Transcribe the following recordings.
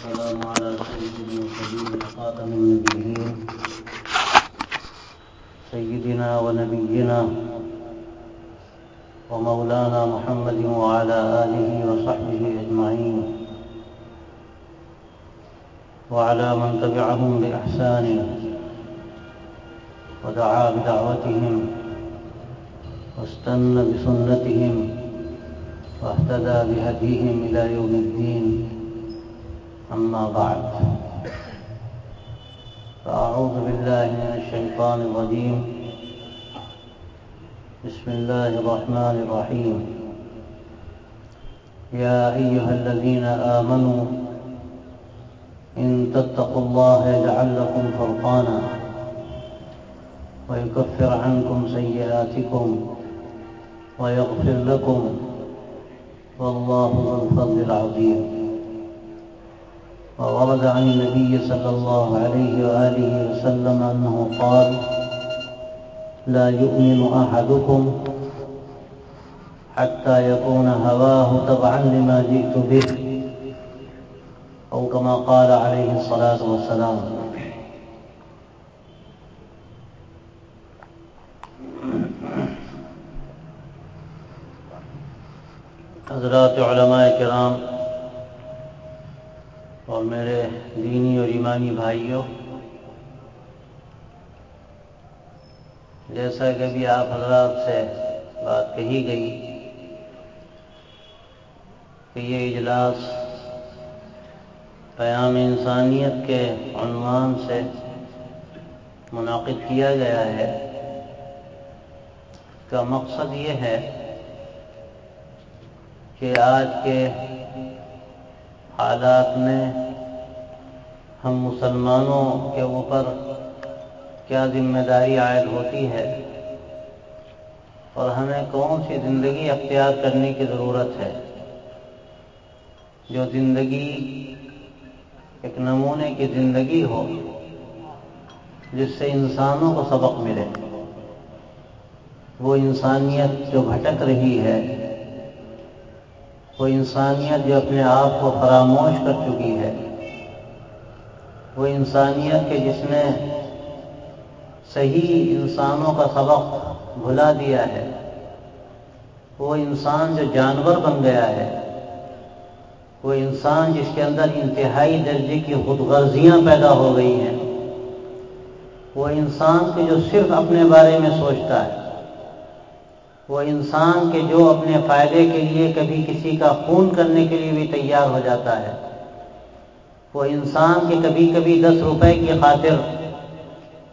والسلام على سيد المرسلين وخاتم النبيين، سيدنا ونبينا ومولانا محمد وعلى آله وصحبه أجمعين، وعلى من تبعهم بإحسان ودعا بدعوتهم واستنى بسنتهم واهتدى بهديهم إلى يوم الدين. أما بعد. فأعوذ بالله من الشيطان الرجيم. بسم الله الرحمن الرحيم. يا أيها الذين آمنوا، إن تتقوا الله يجعل لكم فرقانا ويكفر عنكم سيئاتكم ويغفر لكم. والله ذو الفضل العظيم. وورد عن النبي صلى الله عليه وآله وسلم أنه قال، لا يؤمن أحدكم حتى يكون هواه تبعا لما جئت به. أو كما قال عليه الصلاة والسلام. حضرات علماء کرام اور میرے دینی اور ایمانی بھائیوں، جیسا کہ بھی آپ حضرات سے بات کہی گئی کہ یہ اجلاس قیام انسانیت کے عنوان سے منعقد کیا گیا ہے کا مقصد یہ ہے کہ آج کے حالات میں ہم مسلمانوں کے اوپر کیا ذمہ داری عائد ہوتی ہے؟ اور ہمیں کون سی زندگی اختیار کرنے کی ضرورت ہے؟ جو زندگی ایک نمونے کی زندگی ہو، جس سے انسانوں کو سبق ملے۔ وہ انسانیت جو بھٹک رہی ہے وہ انسانیت جو اپنے آپ کو فراموش کر چکی ہے۔ وہ انسانیت کے جس نے صحیح انسانوں کا سبق بھلا دیا ہے۔ وہ انسان جو جانور بن گیا ہے۔ وہ انسان جس کے اندر انتہائی درجے کی خود غرضیاں پیدا ہو گئی ہیں۔ وہ انسان کے جو صرف اپنے بارے میں سوچتا ہے۔ وہ انسان کے جو اپنے فائدے کے لیے کبھی کسی کا خون کرنے کے لیے بھی تیار ہو جاتا ہے۔ وہ انسان کے کبھی کبھی دس روپے کی خاطر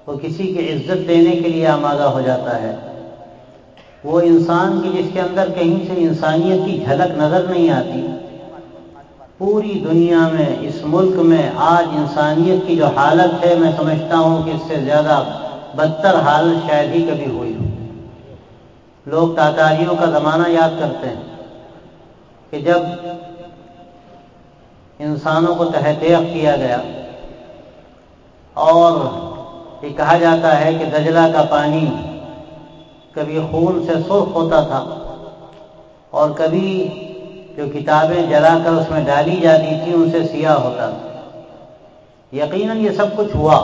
وہ کسی کی عزت دینے کے لیے آمادہ ہو جاتا ہے۔ وہ انسان کی جس کے اندر کہیں سے انسانیت کی جھلک نظر نہیں آتی، پوری دنیا میں، اس ملک میں آج انسانیت کی جو حالت ہے، میں سمجھتا ہوں کہ اس سے زیادہ بدتر حالت شاید ہی کبھی ہوئی لوگ تاتاریوں کا زمانہ یاد کرتے ہیں کہ جب انسانوں کو تحت کیا گیا اور یہ کہا جاتا ہے کہ دجلہ کا پانی کبھی خون سے سرخ ہوتا تھا اور کبھی جو کتابیں جلا کر اس میں ڈالی جاتی تھی ان سے سیاہ ہوتا تھا۔ یقیناً یہ سب کچھ ہوا۔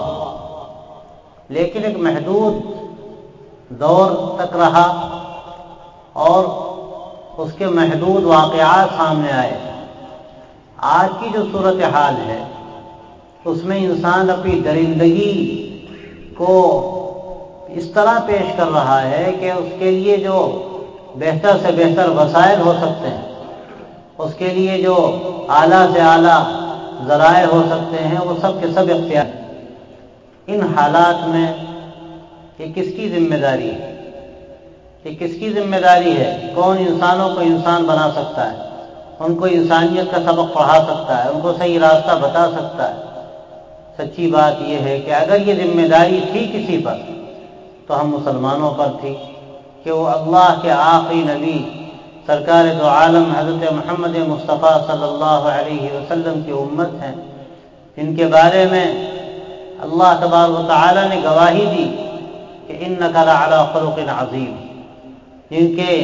لیکن ایک محدود دور تک رہا۔ اور اس کے محدود واقعات سامنے آئے۔ آج کی جو صورت حال ہے، اس میں انسان اپنی درندگی کو اس طرح پیش کر رہا ہے کہ اس کے لیے جو بہتر سے بہتر وسائل ہو سکتے ہیں، اس کے لیے جو اعلیٰ سے اعلیٰ ذرائع ہو سکتے ہیں، وہ سب کے سب اختیار۔ ان حالات میں یہ کس کی ذمہ داری ہے؟ یہ کس کی ذمہ داری ہے؟ کون انسانوں کو انسان بنا سکتا ہے؟ ان کو انسانیت کا سبق پڑھا سکتا ہے، ان کو صحیح راستہ بتا سکتا ہے۔ سچی بات یہ ہے کہ اگر یہ ذمہ داری تھی کسی پر، تو ہم مسلمانوں پر تھی کہ وہ اللہ کے آخری نبی، سرکار دو عالم حضرت محمد مصطفیٰ صلی اللہ علیہ وسلم کی امت ہیں، جن کے بارے میں اللہ تبار و تعالی نے گواہی دی کہ ان نقل اعلیٰ فروق عظیم۔ جن کے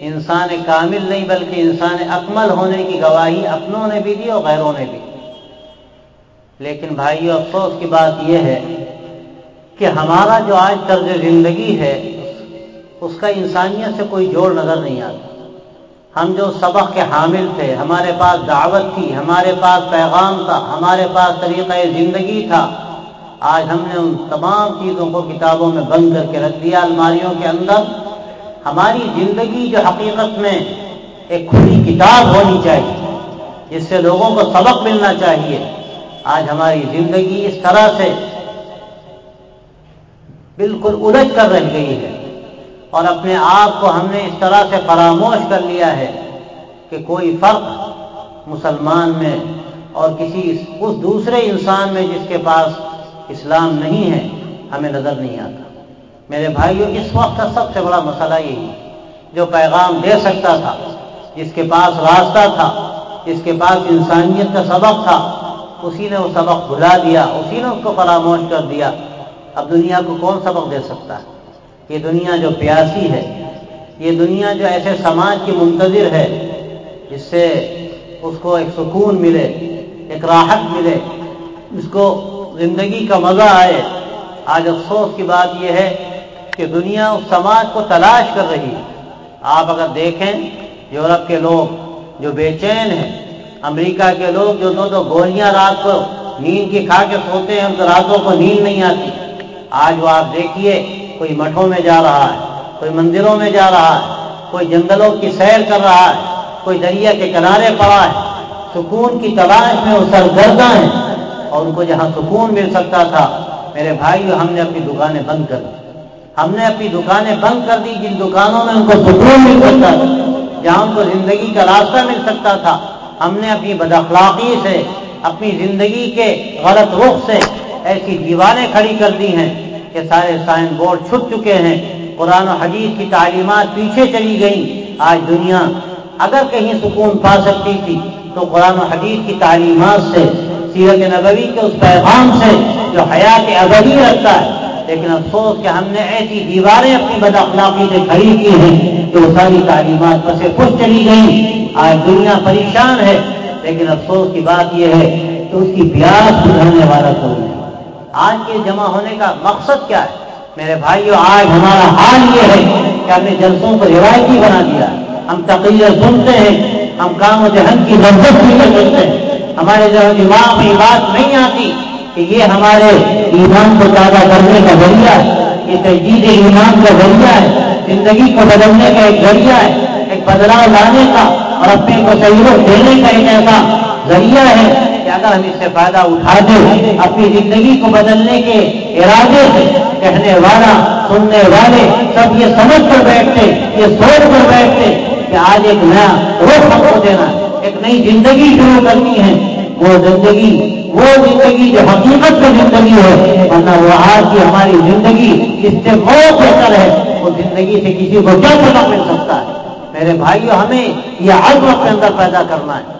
انسان کامل نہیں بلکہ انسان اکمل ہونے کی گواہی اپنوں نے بھی دی اور غیروں نے بھی لیکن بھائیو، افسوس کی بات یہ ہے کہ ہمارا جو آج طرز زندگی ہے، اس کا انسانیت سے کوئی جوڑ نظر نہیں آتا۔ ہم جو سبق کے حامل تھے، ہمارے پاس دعوت تھی، ہمارے پاس پیغام تھا، ہمارے پاس طریقہ زندگی تھا، آج ہم نے ان تمام چیزوں کو کتابوں میں بند کر کے رکھ دیا، الماریوں کے اندر ہماری زندگی جو حقیقت میں ایک کھلی کتاب ہونی چاہیے، جس سے لوگوں کو سبق ملنا چاہیے۔ آج ہماری زندگی اس طرح سے بالکل الجھ کر رہ گئی ہے۔ اور اپنے آپ کو ہم نے اس طرح سے فراموش کر لیا ہے کہ کوئی فرق مسلمان میں اور کسی اس دوسرے انسان میں جس کے پاس اسلام نہیں ہے، ہمیں نظر نہیں آتا۔ میرے بھائیوں، اس وقت کا سب سے بڑا مسئلہ یہی جو پیغام دے سکتا تھا، جس کے پاس راستہ تھا، جس کے پاس انسانیت کا سبق تھا، اسی نے وہ سبق بھلا دیا، اسی نے اس کو فراموش کر دیا۔ اب دنیا کو کون سبق دے سکتا ہے؟ یہ دنیا جو پیاسی ہے، یہ دنیا جو ایسے سماج کی منتظر ہے، جس سے اس کو ایک سکون ملے، ایک راحت ملے، اس کو زندگی کا مزہ آئے۔ آج افسوس کی بات یہ ہے کہ دنیا اس سماج کو تلاش کر رہی ہے۔ آپ اگر دیکھیں، یورپ کے لوگ جو بے چین ہیں، امریکہ کے لوگ جو دو دو گولیاں رات کو نیند کی کھا کے سوتے ہیں، ان کو راتوں کو نیند نہیں آتی۔ آج وہ آپ دیکھیے، کوئی مٹھوں میں جا رہا ہے، کوئی مندروں میں جا رہا ہے، کوئی جنگلوں کی سیر کر رہا ہے، کوئی دریا کے کنارے پڑا ہے۔ سکون کی تلاش میں وہ سرگردہ ہیں۔ اور ان کو جہاں سکون مل سکتا تھا، میرے بھائی ہم نے اپنی دکانیں بند کر دی۔ ہم نے اپنی دکانیں بند کر دی، جن دکانوں میں ان کو سکون مل سکتا تھا، جہاں ان کو زندگی کا راستہ مل سکتا تھا۔ ہم نے اپنی بداخلاقی سے، اپنی زندگی کے غلط رخ سے ایسی دیواریں کھڑی کر دی ہیں کہ سارے سائن بورڈ چھٹ چکے ہیں۔ قرآن و حدیث کی تعلیمات پیچھے چلی گئیں۔ آج دنیا اگر کہیں سکون پا سکتی تھی، تو قرآن و حدیث کی تعلیمات سے، سیرت نبوی کے اس پیغام سے جو حیات ابدی رکھتا ہے لیکن افسوس کہ ہم نے ایسی دیواریں اپنی بد اخلاقی سے کھڑی کی ہیں کہ وہ ساری تعلیمات پسے خوش چلی گئی آج دنیا پریشان ہے، لیکن افسوس کی بات یہ ہے کہ اس کی پیاس بجھانے والا کوئی نہیں۔ آج کے جمع ہونے کا مقصد کیا ہے؟ میرے بھائیوں آج ہمارا حال یہ ہے کہ ہم نے جلسوں کو روایتی بنا دیا۔ ہم تقریر سنتے ہیں، ہم کام و جہن کی لذت سنتے ہیں۔ ہمارے جو دماغ میں بات نہیں آتی کہ یہ ہمارے ایمان کو تازہ کرنے کا ذریعہ ہے، یہ تجدید ایمان کا ذریعہ ہے، زندگی کو بدلنے کا ایک ذریعہ ہے، ایک بدلاؤ لانے کا اور اپنے کو سہولت دینے کا ایک ایسا ذریعہ ہے کہ اگر ہم اس سے فائدہ اٹھا دیں اپنی زندگی کو بدلنے کے ارادے سے کہنے والا، سننے والے سب یہ سمجھ کر بیٹھتے، یہ سوچ کر بیٹھتے کہ آج ایک نیا روح کو دینا ایک نئی زندگی شروع کرنی ہے۔ وہ زندگی وہ زندگی جو حقیقت کی زندگی ہے، ورنہ وہ آج کی ہماری زندگی اس سے بہت بہتر ہے۔ وہ زندگی سے کسی کو کیا پتا مل سکتا ہے؟ میرے بھائیوں ہمیں یہ عزم اپنے اندر پیدا کرنا ہے۔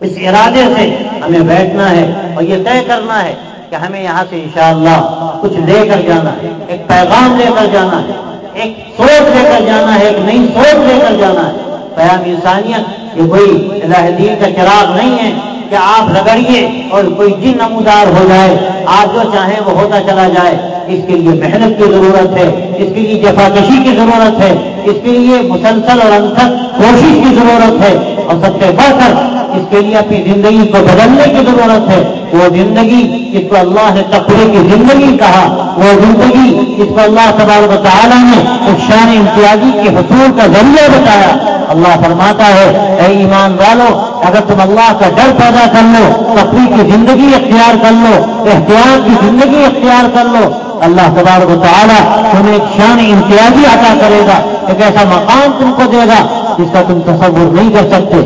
اس ارادے سے ہمیں بیٹھنا ہے اور یہ طے کرنا ہے کہ ہمیں یہاں سے انشاءاللہ کچھ لے کر جانا ہے، ایک پیغام لے کر جانا ہے، ایک سوچ لے کر جانا ہے، ایک نئی سوچ لے کر جانا ہے۔ پیام انسانیت یہ کوئی الہ دین کا چراغ نہیں ہے۔ کہ آپ رگڑیے اور کوئی جن نمودار ہو جائے، آپ جو چاہیں وہ ہوتا چلا جائے۔ اس کے لیے محنت کی ضرورت ہے، اس کے لیے جفاکشی کی ضرورت ہے، اس کے لیے مسلسل اور انتھک کوشش کی ضرورت ہے۔ اور سب سے بڑھ کر اس کے لیے اپنی زندگی کو بدلنے کی ضرورت ہے۔ وہ زندگی جس کو اللہ نے تقوی کی زندگی کہا، وہ زندگی جس کو اللہ تبارک تعالیٰ نے اس شان امتیازی کے حصول کا ذریعہ بتایا۔ اللہ فرماتا ہے، اے ایمان والو اگر تم اللہ کا ڈر پیدا کر لو تقریب کی زندگی اختیار کر لو، احتیاط کی زندگی اختیار کر لو، اللہ تبارک تعالیٰ تمہیں ایک شان امتیازی عطا کرے گا، ایک ایسا مقام تم کو دے گا جس کا تم تصور نہیں کر سکتے۔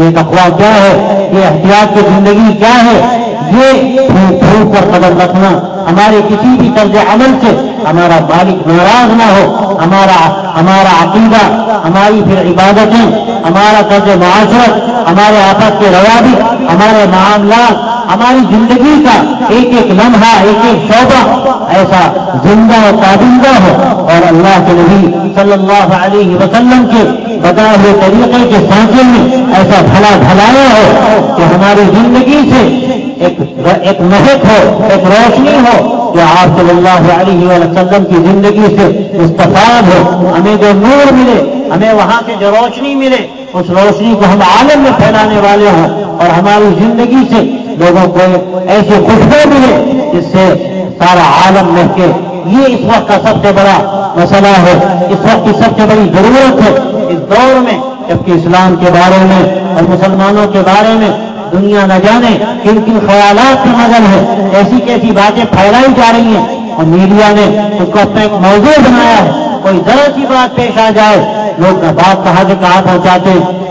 یہ تقوا کیا ہے؟ یہ احتیاط کی زندگی کیا ہے؟ یہ پھول پر قدر رکھنا، ہمارے کسی بھی طرز عمل سے ہمارا مالک ناراض نہ ہو، ہمارا ہمارا عقیدہ، ہماری پھر عبادتیں، ہمارا طرز معاشرت، ہمارے آپس کے روابط، ہمارے معاملات، ہماری زندگی کا ایک ایک لمحہ، ایک ایک شعبہ ایسا زندہ و پابندہ ہو اور اللہ کے نبی صلی اللہ علیہ وسلم کے بتائے ہوئے طریقے کے سانچے میں ایسا بھلا بھلایا ہو کہ ہماری زندگی سے ایک مہک ہو، ایک روشنی ہو کہ آپ صلی اللہ علیہ وسلم کی زندگی سے استفاد ہو، ہمیں جو نور ملے، ہمیں وہاں سے جو روشنی ملے، اس روشنی کو ہم عالم میں پھیلانے والے ہوں اور ہماری زندگی سے لوگوں کو ایسی خوشبو ملے جس سے سارا عالم مہکے یہ اس وقت کا سب سے بڑا مسئلہ ہے، اس وقت کی سب سے بڑی ضرورت ہے، اس دور میں، جبکہ اسلام کے بارے میں اور مسلمانوں کے بارے میں دنیا نہ جانے کن کن خیالات کی مدد ہے ایسی کیسی باتیں پھیلائی جا رہی ہیں۔ اور میڈیا نے اس کو اپنا ایک موضوع بنایا ہے۔ کوئی ذرا سی بات پیش آ جائے، لوگ بات کہا سے کہا پہنچاتے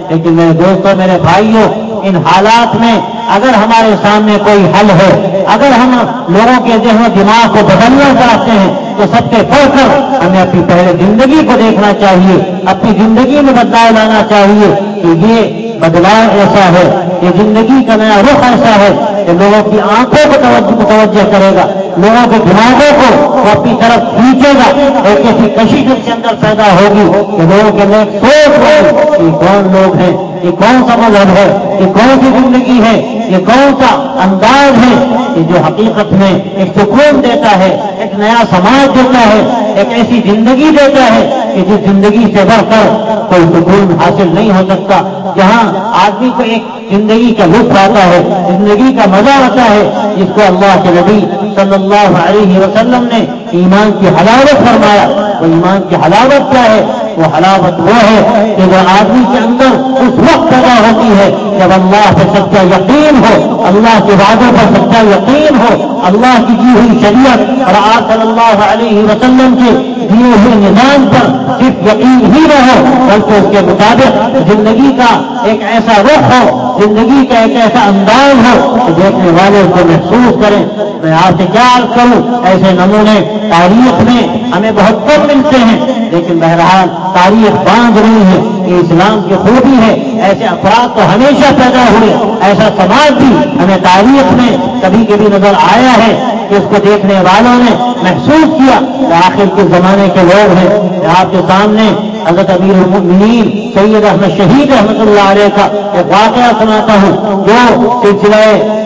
لیکن میرے دوستوں میرے بھائیوں ان حالات میں اگر ہمارے سامنے کوئی حل ہے، اگر ہم لوگوں کے ذہن و دماغ کو بدلنا چاہتے ہیں، تو سب سے پڑھ کر ہمیں اپنی پہلے زندگی کو دیکھنا چاہیے، اپنی زندگی میں بدلاؤ لانا چاہیے۔ کہ یہ بدلاؤ ایسا ہے یہ زندگی کا نیا رخ ایسا ہے کہ لوگوں کی آنکھوں کو متوجہ کرے گا، لوگوں کے دماغوں کو وہ اپنی طرف کھینچے گا ایک ایسی کشش کے اندر پیدا ہوگی کہ لوگوں کے لوگ سوچ رہے کہ کون لوگ ہیں، یہ کون سا مذہب ہے، یہ کون سی زندگی ہے، یہ کون سا انداز ہے کہ جو حقیقت میں ایک سکون دیتا ہے، ایک نیا سماج دیتا ہے، ایک ایسی زندگی دیتا ہے کہ جس زندگی سے بڑھ کر کوئی سکون حاصل نہیں ہو سکتا۔ جہاں آدمی کو ایک زندگی کا لطف آتا ہے، زندگی کا مزہ آتا ہے، جس کو اللہ کے نبی صلی اللہ علیہ وسلم نے ایمان کی حلاوت فرمایا۔ وہ ایمان کی حلاوت کیا ہے؟ وہ حلاوت وہ ہے کہ جو آدمی کے اندر اس وقت پیدا ہوتی ہے جب اللہ سے سچا یقین ہو، اللہ کے وعدوں پر سچا یقین ہو، اللہ کی دی ہوئی شریعت، اور آپ صلی اللہ علیہ وسلم کے دیے ہوئے نظام پر صرف یقین ہی نہ ہو، بلکہ اس کے مطابق زندگی کا ایک ایسا رخ ہو، زندگی کا ایک ایسا انداز ہو کہ دیکھنے والے اس کو محسوس کریں، میں آپ سے کیا عرض کروں، ایسے نمونے تاریخ میں ہمیں بہت کم ملتے ہیں، لیکن بہرحال تاریخ باندھ رہی ہے، یہ اسلام کی خوبی ہے، ایسے افراد تو ہمیشہ پیدا ہوئے، ایسا سماج بھی ہمیں تاریخ میں کبھی کبھی نظر آیا ہے۔ اس کو دیکھنے والوں نے محسوس کیا کہ آخر کے زمانے کے لوگ ہیں۔ آپ کے سامنے حضرت امیر المؤمنین سید احمد شہید احمد اللہ علیہ کا ایک واقعہ سناتا ہوں۔ جو سلسلہ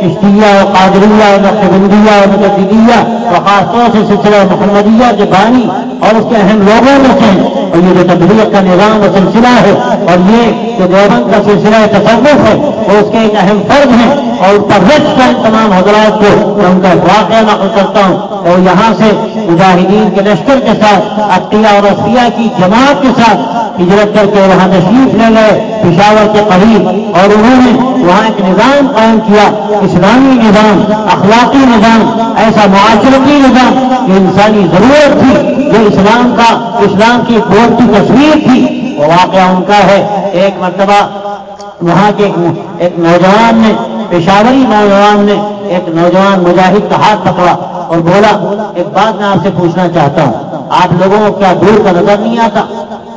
اشتیہ و قادریہ نقشبندیہ و متدیہ و خاص طور سے سلسلہ محمدیہ کے بانی اور اس کے اہم لوگوں میں سے اور یہ جو تبلیغ کا نظام و سلسلہ ہے اور یہ جو دیوبند کا سلسلہ تصوف ہے اس کے ایک اہم فرد ہیں اور اس پر کر تمام حضرات کو میں ان کا واقعہ نقل کرتا ہوں اور یہاں سے مجاہدین کے لشکر کے ساتھ اختیار اور رسیہ کی جماعت کے ساتھ ہجرت کر کے وہاں تشریف لے گئے، پشاور کے قریب، اور انہوں نے وہاں ایک نظام قائم کیا، اسلامی نظام، اخلاقی نظام، ایسا معاشرتی نظام جو انسانی ضرورت تھی، جو اسلام کا، اسلام کی بورڈ کی تصویر تھی۔ وہ واقعہ ان کا ہے، ایک مرتبہ وہاں کے ایک نوجوان نے، پشاوری نوجوان نے ایک نوجوان مجاہد کا ہاتھ پکڑا اور بولا، ایک بات میں آپ سے پوچھنا چاہتا ہوں، آپ لوگوں کو کیا دور کا نظر نہیں آتا؟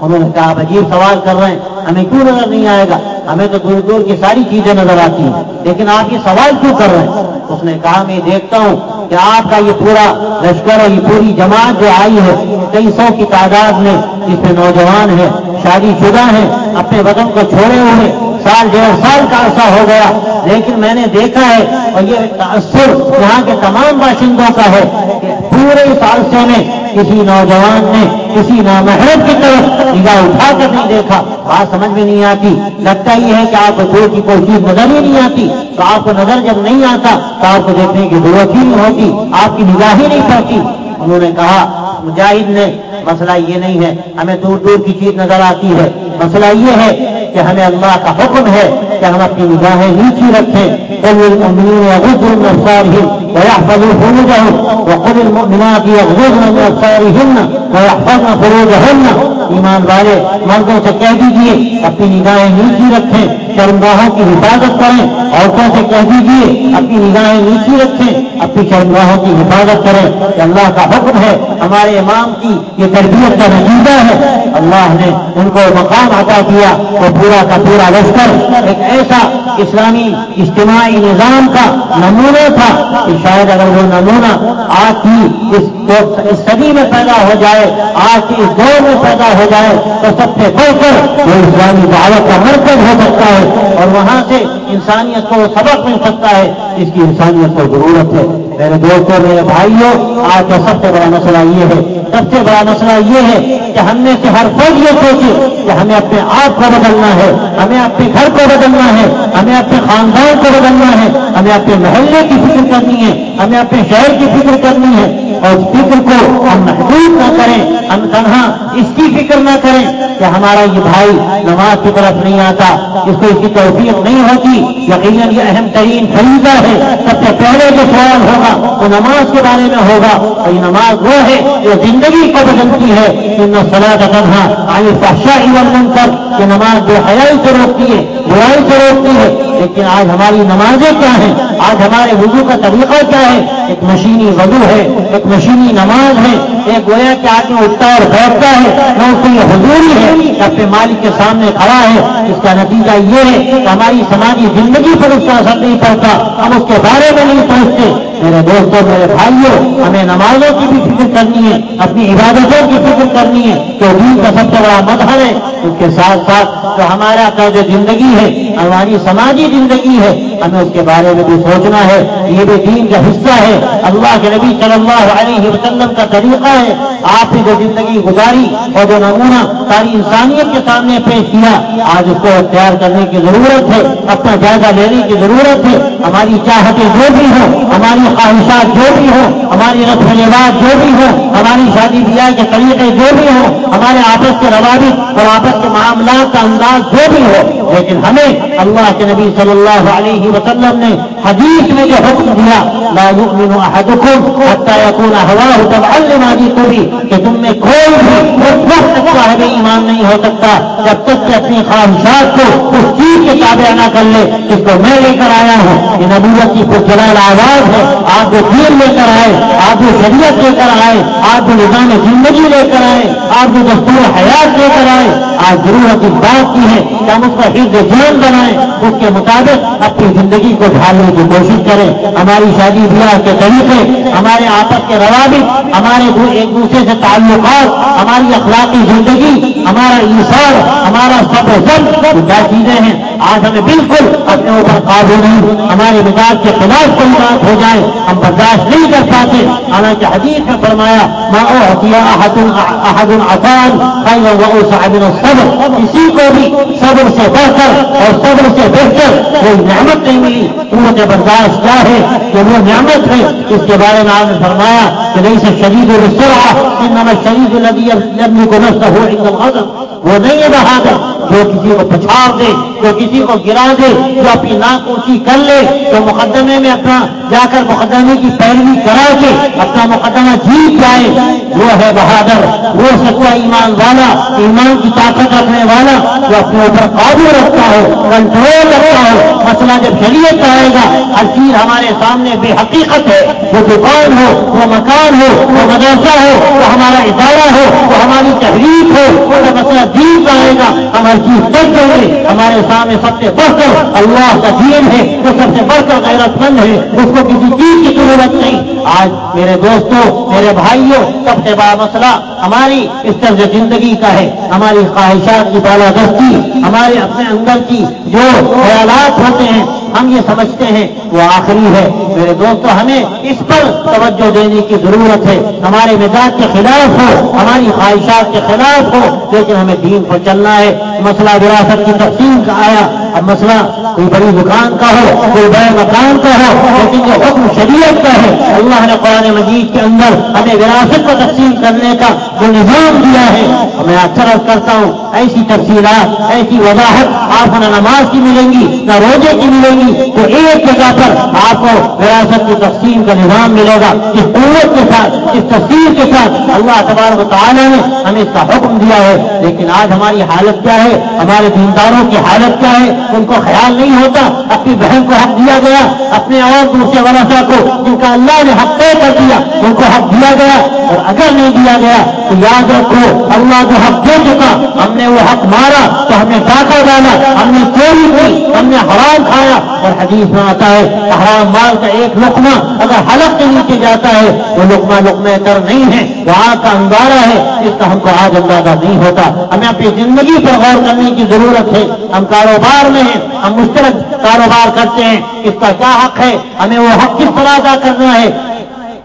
انہوں نے کہا، آپ عجیب سوال کر رہے ہیں، ہمیں کیوں نظر نہیں آئے گا؟ ہمیں تو دور دور کی ساری چیزیں نظر آتی ہیں، لیکن آپ یہ سوال کیوں کر رہے ہیں؟ اس نے کہا، میں دیکھتا ہوں کہ آپ کا یہ پورا لشکر اور یہ پوری جماعت جو آئی ہے، کئی سو کی تعداد میں جس میں نوجوان ہے شادی شدہ ہیں، اپنے وطن کو چھوڑے ہوئے سال ڈیڑھ سال کا عرصہ ہو گیا، لیکن میں نے دیکھا ہے، اور یہ تأثر یہاں کے تمام باشندوں کا ہے کہ پورے اس عرصے میں کسی نوجوان نے کسی نامحرم کی طرف نگاہ اٹھا کر نہیں دیکھا۔ بات سمجھ میں نہیں آتی۔ لگتا یہ ہے کہ آپ کو دور کی کوئی چیز نظر ہی نہیں آتی۔ تو آپ کو نظر جب نہیں آتا، تو آپ کو دیکھنے کی ضرورت ہی نہیں ہوتی۔ آپ کی نگاہ ہی نہیں پڑتی۔ انہوں نے کہا، مجاہد نے، مسئلہ یہ نہیں ہے، ہمیں دور دور کی چیز نظر آتی ہے۔ مسئلہ یہ ہے کہ ہمیں اللہ کا حکم ہے کہ ہم اپنی نگاہیں نیچی رکھیں۔ ويحفظوا فروجهم وقل المؤمنات يغضضن من أبصارهن ويحفظن فروجهن ایمان والے مردوں سے کہہ دیجیے اپنی نگاہیں نیچی رکھیں، شرمگاہوں کی حفاظت کریں۔ عورتوں سے کہہ دیجیے اپنی نگاہیں نیچی رکھیں، اپنی شرمگاہوں کی حفاظت کریں۔ کہ اللہ کا حکم ہے، ہمارے امام کی یہ تربیت کا نتیجہ ہے۔ اللہ نے ان کو مقام عطا کیا، وہ پورا کا پورا لشکر، ایک ایسا اسلامی اجتماعی نظام کا نمونہ تھا کہ شاید اگر وہ نمونہ آج کی اس صدی میں پیدا ہو جائے، آج کی اس دور میں پیدا ہو جائے تو سب سے بڑھ کر وہ اسلامی دعوت کا مرکز ہو سکتا ہے اور وہاں سے انسانیت کو سبق مل سکتا ہے، اس کی انسانیت کو ضرورت ہے۔ میرے دوستوں، میرے بھائیوں، آج کا سب سے بڑا مسئلہ یہ ہے، سب سے بڑا مسئلہ یہ ہے کہ ہم میں سے ہر کوئی یہ سوچے کہ ہمیں اپنے آپ کو بدلنا ہے، ہمیں اپنے گھر کو بدلنا ہے، ہمیں اپنے خاندان کو بدلنا ہے، ہمیں اپنے محلے کی فکر کرنی ہے، ہمیں اپنے شہر کی فکر کرنی ہے۔ اور اس فکر کو ہم محدود نہ کریں، ہم تنہا اس کی فکر نہ کریں۔ کہ ہمارا یہ بھائی نماز کی طرف نہیں آتا، اس کو اس کی توفیق نہیں ہوتی، یقیناً یہ اہم ترین فریضہ ہے، سب سے پہلے جو سوال ہوگا، وہ نماز کے بارے میں ہوگا۔ اور یہ نماز وہ ہے، جو زندگی کو بدلتی ہے، ان سلا کا تنہا آئی فاشا ہی کر یہ نماز بے حیائی سے روکتی ہے، برائی سے روکتی ہے۔ لیکن آج ہماری نمازیں کیا ہیں؟ آج ہمارے وضو کا طریقہ کیا ہے؟ ایک مشینی وضو ہے، ایک مشینی نماز ہے۔ ایک گویا کہ آدمی اٹھتا اور بیٹھتا ہے۔ نہ اس کو یہ حضوری ہے کہ اپنے مالک کے سامنے کھڑا ہے۔ اس کا نتیجہ یہ ہے کہ ہماری سماجی زندگی پر اس کا اثر نہیں پڑتا۔ ہم اس کے بارے میں نہیں پہنچتے میرے دوستوں میرے بھائیوں ہمیں نمازوں کی بھی فکر کرنی ہے، اپنی عبادتوں کی فکر کرنی ہے۔ کہ دین کا سب سے بڑا مدہر ہے۔ اس کے ساتھ ساتھ جو ہمارا کا جو زندگی ہے ہماری سماجی زندگی ہے ہمیں اس کے بارے میں بھی سوچنا ہے، یہ بھی دین کا حصہ ہے۔ اللہ کے نبی صلی اللہ علیہ وسلم کا طریقہ ہے۔ آپ نے جو زندگی گزاری اور جو نمونہ ساری انسانیت کے سامنے پیش کیا۔ آج اس کو اختیار کرنے کی ضرورت ہے، اپنا جائزہ لینے کی ضرورت ہے۔ ہماری چاہتیں جو بھی ہوں، ہماری خواہشات جو بھی ہوں، ہماری رسم رواج جو بھی ہوں، ہماری شادی بیاہ کے طریقے جو بھی ہوں، ہمارے آپس کے روابط اور آپس کے معاملات کا انداز جو بھی ہو۔ لیکن ہمیں اللہ کے نبی صلی اللہ علیہ وسلم نے حدیث میں جو حکم دیا، لا يؤمن احدكم حتى يكون هواه تبعا لما جئت به، کہ تم میں کوئی بھی اس وقت صاحب ایمان نہیں ہو سکتا، جب تک کہ اپنی خواہشات کو اس چیز کے تابع نہ کر لے، جس کو میں لے کر آیا ہوں یہ نبوت کی کچھ جلال آواز ہے آپ جو دین لے کر آئے آپ جو شریعت لے کر آئے آپ جو نظام زندگی لے کر آئے آپ جو دستور حیات لے کر آئے، آج ضرورت اس بات کی ہے کہ ہم اس کا حفظ جان بنائیں، اس کے مطابق اپنی زندگی کو کرنے کی کوشش کریں۔ ہماری شادی بیاہ کے طریقے، ہمارے آپس کے روابط، ہمارے ایک دوسرے سے تعلقات، ہماری اخلاقی زندگی ہمارا انسان، ہمارا سب سب کیا چیزیں ہیں، آج ہمیں بالکل اپنے اوپر قابو نہیں، ہمارے مزاج کے خلاف کوئی بات ہو جائے، ہم برداشت نہیں کر پاتے۔ حالانکہ حدیث میں فرمایا احد آسان صبر کسی کو بھی صبر سے بڑھ کر اور صبر سے بہتر کوئی نعمت نہیں ملی۔ قوت برداشت کیا ہے؟ کہ وہ نعمت ہے۔ اس کے بارے میں آپ نے فرمایا فليس الشديد بالسرعة إنما الشديد الذي يملك کو عند ہو وہ نہیں ہے بہادر جو کسی کو پچھاڑ دے، جو کسی کو گرا دے، جو اپنی ناک اونچی کر لے، تو مقدمے میں اپنا جا کر مقدمے کی پیروی کرا کے اپنا مقدمہ جیت جائے۔ وہ ہے بہادر، وہ سچا ایمان والا، ایمان کی طاقت رکھنے والا، جو اپنے اوپر قابو رکھتا ہو، کنٹرول رکھتا ہو۔ مسئلہ جب شریعت آئے گا، ہر چیز ہمارے سامنے بے حقیقت ہے۔ وہ دکان ہو، وہ مکان ہو، وہ مدرسہ ہو، وہ ہمارا ادارہ ہو، وہ ہماری تحریر ہو۔ وہ مسئلہ جیت آئے گا ہم ہر چیز کر دیں ہمارے سامنے سب سے بڑھ کر اللہ کا دین ہے وہ سب سے بڑھ کر غیرت مند ہے، اس کو کسی چیز کی ضرورت نہیں۔ آج میرے دوستوں، میرے بھائیوں، سب سے بڑا مسئلہ ہماری اس طرز زندگی کا ہے، ہماری خواہشات کی بالادستی ہمارے اپنے اندر کی جو خیالات ہوتے ہیں ہم یہ سمجھتے ہیں، وہ آخری ہے۔ میرے دوستوں ہمیں اس پر توجہ دینے کی ضرورت ہے۔ ہمارے مزاج کے خلاف ہو، ہماری خواہشات کے خلاف ہو، لیکن ہمیں دین پر چلنا ہے۔ مسئلہ وراثت کی تقسیم کا آیا۔ اب مسئلہ کوئی بڑی دکان کا ہو، کوئی بڑے مکان کا ہو، لیکن جو حکم شریعت کا ہے، اللہ نے قرآن مجید کے اندر ہمیں وراثت کو تقسیم کرنے کا جو نظام دیا ہے میں اکثر کرتا ہوں۔ ایسی تفصیلات، ایسی وضاحت آپ کو نہ نماز کی ملیں گی، نہ روزے کی ملیں گی، تو ایک جگہ پر آپ کو وراثت کی تقسیم کا نظام ملے گا، اس قوت کے ساتھ، اس تصویر کے ساتھ۔ اللہ تبارک تعالیٰ نے ہمیں اس کا حکم دیا ہے، لیکن آج ہماری حالت کیا ہے؟ ہمارے دینداروں کی حالت کیا ہے؟ ان کو خیال نہیں ہوتا، اپنی بہن کو حق دیا گیا، اپنے اور دوسرے ورثہ کو جن کا اللہ نے حق طے کر دیا، ان کو حق دیا گیا، اور اگر نہیں دیا گیا تو یاد رکھو، اللہ کو حق دے چکا، ہم نے وہ حق مارا تو ہم نے ڈاکہ ڈالا، ہم نے چوری کی، ہم نے حرام کھایا اور حدیث میں آتا ہے، حرام مال کا ایک لقمہ اگر حلق کے نیچے جاتا ہے، وہ لقمہ لقمہ کر نہیں ہے، وہ آگ کا انگارہ ہے، اس کا ہم کو آج اندازہ نہیں ہوتا۔ ہمیں اپنی زندگی پر غور کرنے کی ضرورت ہے۔ ہم کاروبار میں ہیں، ہم مشترک کاروبار کرتے ہیں، اس کا کیا حق ہے؟ ہمیں وہ حق کس طرح ادا کرنا ہے؟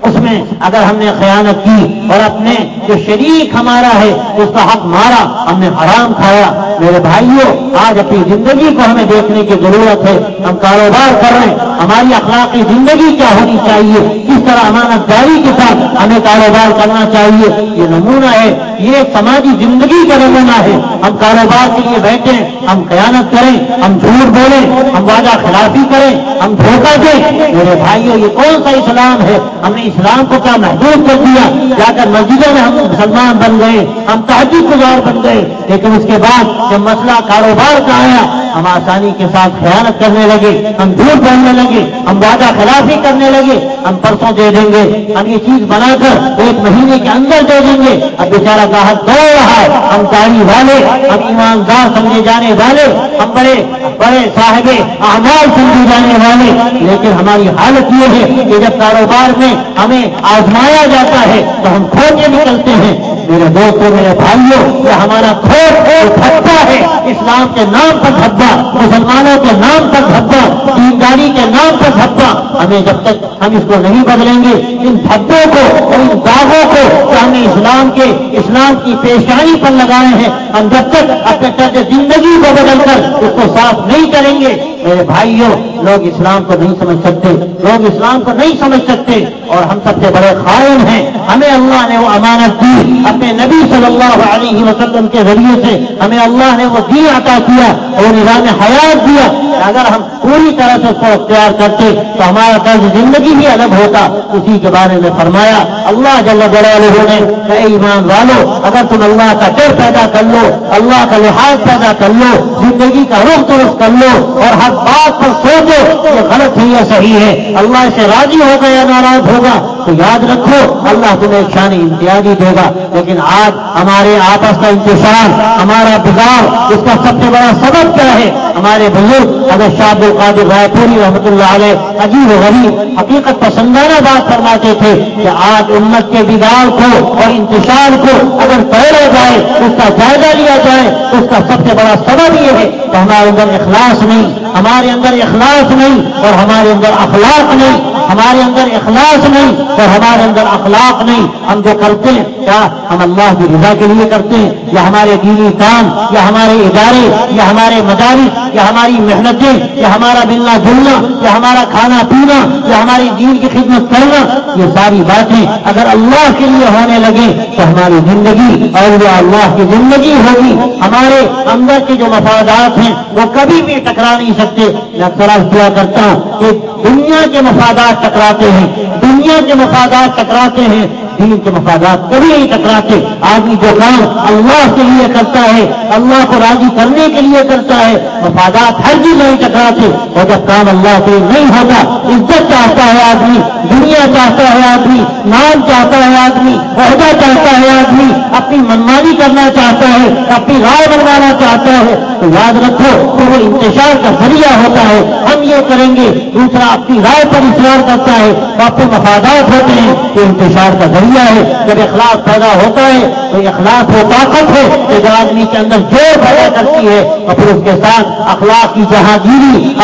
اس میں اگر ہم نے خیانت کی اور اپنے جو شریک ہمارا ہے اس کا حق مارا، ہم نے حرام کھایا، میرے بھائیوں، آج اپنی زندگی کو ہمیں دیکھنے کی ضرورت ہے، ہم کاروبار کر رہے ہیں۔ ہماری اخلاقی زندگی کیا ہونی چاہیے؟ کس طرح امانت داری کے ساتھ ہمیں کاروبار کرنا چاہیے؟ یہ نمونہ ہے، یہ سماجی زندگی کا نمونہ ہے۔ ہم کاروبار کے لیے بیٹھے ہم قیانت کریں، ہم جھوٹ بولیں، ہم وعدہ خلافی کریں، ہم دھوکہ دیں۔ میرے بھائیوں، یہ کون سا اسلام ہے؟ ہم نے اسلام کو کیا محدود کر دیا؟ جا کر مسجدوں میں ہم مسلمان بن گئے، ہم تحجد گزار بن گئے، لیکن اس کے بعد جب مسئلہ کاروبار کا آیا ہم آسانی کے ساتھ خیانت کرنے لگے، ہم جھوٹ بولنے لگے، ہم وعدہ خلافی کرنے لگے، ہم پرسوں دے دیں گے، ہم یہ چیز بنا کر ایک مہینے کے اندر دے دیں گے۔ اب بیچارہ گاہک دوڑ رہا ہے، ہم تاری والے، ہم ایماندار سمجھے جانے والے، ہم بڑے بڑے صاحب اعمال سمجھے جانے والے۔ لیکن ہماری حالت یہ ہے کہ جب کاروبار میں ہمیں آزمایا جاتا ہے تو ہم کھو کے نکلتے ہیں۔ میرے دوستوں، میرے بھائیوں، یہ ہمارا کھوٹ دھبا ہے۔ اسلام کے نام پر دھبا مسلمانوں کے نام پر دھبا دینداری کے نام پر دھبا ہمیں جب تک ہم اس کو نہیں بدلیں گے، ان دھبوں کو، ان داغوں کو ہم نے اسلام کے، اسلام کی پیشانی پر لگائے ہیں۔ ہم جب تک اپنے طرز زندگی کو بدل کر اس کو صاف نہیں کریں گے میرے بھائیوں لوگ اسلام کو نہیں سمجھ سکتے، لوگ اسلام کو نہیں سمجھ سکتے، اور ہم سب سے بڑے خائن ہیں۔ ہمیں اللہ نے وہ امانت دی، اپنے نبی صلی اللہ علیہ وسلم کے ذریعے سے ہمیں اللہ نے وہ دین عطا کیا اور نظام حیات دیا۔ اگر ہم پوری طرح سے اس کو اختیار کرتے تو ہمارا طرز زندگی بھی الگ ہوتا۔ اسی کے بارے میں فرمایا، اللہ جل جلالہ نے، اے ایمان والو، اگر تم اللہ کا ڈر پیدا کر لو، اللہ کا لحاظ پیدا کر لو، زندگی کا رخ درست کر لو اور ہر بات پر سوچو کہ غلط ہے یا صحیح ہے۔ اللہ سے راضی ہوگا یا ناراض ہوگا؟ تو یاد رکھو، اللہ تمہیں ایک شانی امتیازی دے گا۔ لیکن آج ہمارے آپس کا انتشار، ہمارا بگاڑ، اس کا سب سے بڑا سبب کیا ہے؟ ہمارے بزرگ، اگر شاہ القادر رائے پوری رحمۃ اللہ علیہ عجیب و غریب، حقیقت پسندانہ بات فرماتے تھے کہ آج امت کے بگاڑ کو اور انتشار کو اگر توڑا جائے، اس کا جائزہ لیا جائے، اس کا سب سے بڑا سبب یہ ہے کہ ہمارے اندر اخلاص نہیں، ہمارے اندر اخلاص نہیں اور ہمارے اندر اخلاق نہیں، ہمارے اندر اخلاص نہیں اور ہمارے اندر اخلاق نہیں۔ ہم جو کرتے ہیں، کیا ہم اللہ کی رضا کے لیے کرتے ہیں؟ یا ہمارے دینی کام، یا ہمارے ادارے، یا ہمارے مدارس، یا ہماری محنتیں، یا ہمارے ہمارا ملنا جلنا، یا ہمارا کھانا پینا، یا ہماری دین کی خدمت کرنا، یہ ساری باتیں اگر اللہ کے لیے ہونے لگے تو ہماری زندگی اور وہ اللہ کی زندگی ہوگی۔ ہمارے اندر کے جو مفادات ہیں، وہ کبھی بھی ٹکرا نہیں سکتے۔ میں اکثر کیا کرتا ہوں کہ دنیا کے مفادات ٹکراتے ہیں، دنیا کے مفادات ٹکراتے ہیں۔ دین کے مفادات کبھی نہیں ٹکراتے۔ آدمی جو کام اللہ کے لیے کرتا ہے، اللہ کو راضی کرنے کے لیے کرتا ہے، مفادات ہر چیز نہیں ٹکراتے۔ اور جب کام اللہ کے نہیں ہوتا، عزت چاہتا ہے آدمی، دنیا چاہتا ہے آدمی نام چاہتا ہے آدمی، عہدہ چاہتا ہے آدمی، اپنی منمانی کرنا چاہتا ہے، اپنی رائے بنوانا چاہتا ہے۔ تو یاد رکھو کہ وہ انتشار کا ذریعہ ہوتا ہے۔ ہم یہ کریں گے، دوسرا اپنی رائے پر اشار کرتا ہے۔ تو اپنے مفادات ہوتے ہیں کہ انتشار کا ذریعہ ہے۔ جب اخلاق پیدا ہوتا ہے تو اخلاق وہ طاقت ہے کہ آدمی کے اندر جو پیدا کرتی ہے اور پھر اس کے ساتھ اخلاق کی جہاں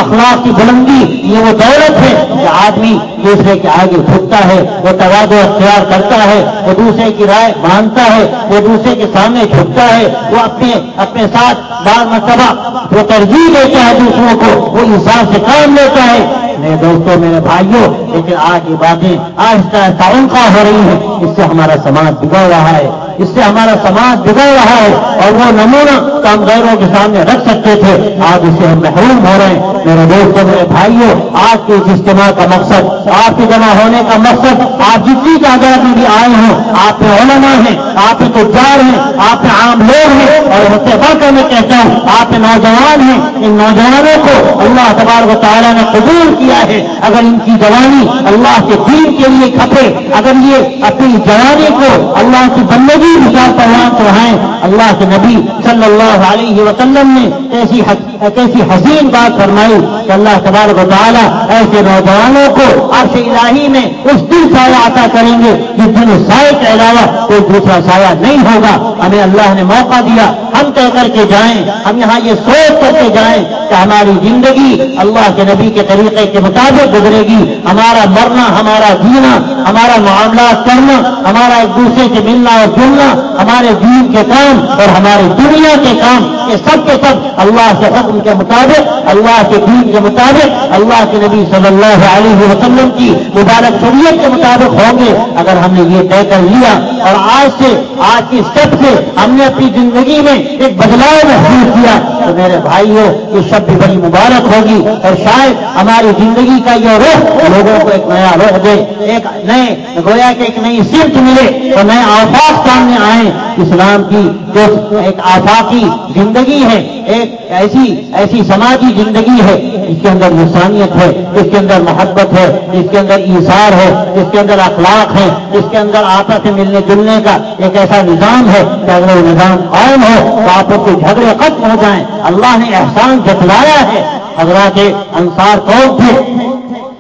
اخلاق کی بلندی، یہ وہ دولت ہے کہ آدمی دوسرے کے آگے جھکتا ہے، وہ توازو اختیار کرتا ہے، وہ دوسرے کی رائے مانتا ہے، وہ دوسرے کے سامنے جھکتا ہے، وہ اپنے اپنے ساتھ بار مرتبہ وہ ترجیح دیتا ہے دوسروں کو، وہ انسان سے کام لیتا ہے میرے دوستوں میرے بھائیوں لیکن آج یہ باتیں آہستہ آہستہ کا ہو رہی ہیں۔ اس سے ہمارا سماج بگڑ رہا ہے۔ اس سے ہمارا سماج بگڑ رہا ہے اور وہ نمونہ تو ہم غیروں کے سامنے رکھ سکتے تھے۔ آج اسے ہم محروم ہو رہے ہیں۔ میرے دوستوں، میرے بھائیوں، آج کے اس اجتماع کا مقصد، آپ کے جمع ہونے کا مقصد، آپ جتنی تعداد میں بھی آئے ہوں، آپ میں علماء ہیں، آپ میں تجار ہیں، آپ میں عام لوگ ہیں۔ اور اس سے بڑھ کر میں کہتا ہوں، آپ میں نوجوان ہیں۔ ان نوجوانوں کو اللہ تبارک و تعالیٰ نے قبول کیا ہے۔ اگر ان کی جوانی اللہ کے دین کے لیے کھپے، اگر یہ اپنی جوانی کو اللہ کی بندگی عظیم کا پیغام چڑھائیں اللہ کے نبی صلی اللہ علیہ وسلم نے ایسی ایسی حسین بات فرمائی کہ اللہ تبارک و تعالیٰ ایسے نوجوانوں کو عرش الہی میں اس دن سایہ عطا کریں گے جس دن سائے کے علاوہ کوئی دوسرا سایہ نہیں ہوگا۔ ہمیں اللہ نے موقع دیا۔ ہم طے کر کے جائیں۔ ہم یہاں یہ سوچ کر کے جائیں کہ ہماری زندگی اللہ کے نبی کے طریقے کے مطابق گزرے گی۔ ہمارا مرنا، ہمارا جینا، ہمارا معاملات کرنا، ہمارا ایک دوسرے سے ملنا اور جلنا، ہمارے دین کے کام اور ہمارے دنیا کے کام۔ کے سب کے سب اللہ کے حکم کے مطابق، اللہ کے دین کے مطابق، اللہ کے نبی صلی اللہ علیہ وسلم کی مبارک شریعت کے مطابق ہوں گے۔ اگر ہم نے یہ طے کر لیا اور آج سے، آج کی سب سے ہم نے اپنی زندگی میں ایک بدلاؤ محسوس کیا۔ تو میرے بھائیوں، یہ سب بھی بڑی مبارک ہوگی۔ اور شاید ہماری زندگی کا یہ رخ لوگوں کو ایک نیا رخ دے، ایک نئے، گویا کہ ایک نئی سمت ملے۔ اور نئے آفاق سامنے آئے اسلام کی جو ایک آفاقی زندگی ہے ایک ایسی ایسی سماجی زندگی ہے جس کے اندر انسانیت ہے جس کے اندر محبت ہے جس کے اندر ایسار ہے جس کے اندر اخلاق ہے جس کے اندر آپس میں ملنے جلنے کا ایک ایسا نظام ہے کہ اگر وہ نظام قائم ہو تو آپس کے جھگڑے ختم ہو جائیں۔ اللہ نے احسان جتلایا ہے۔ حضرات انصار کون تھے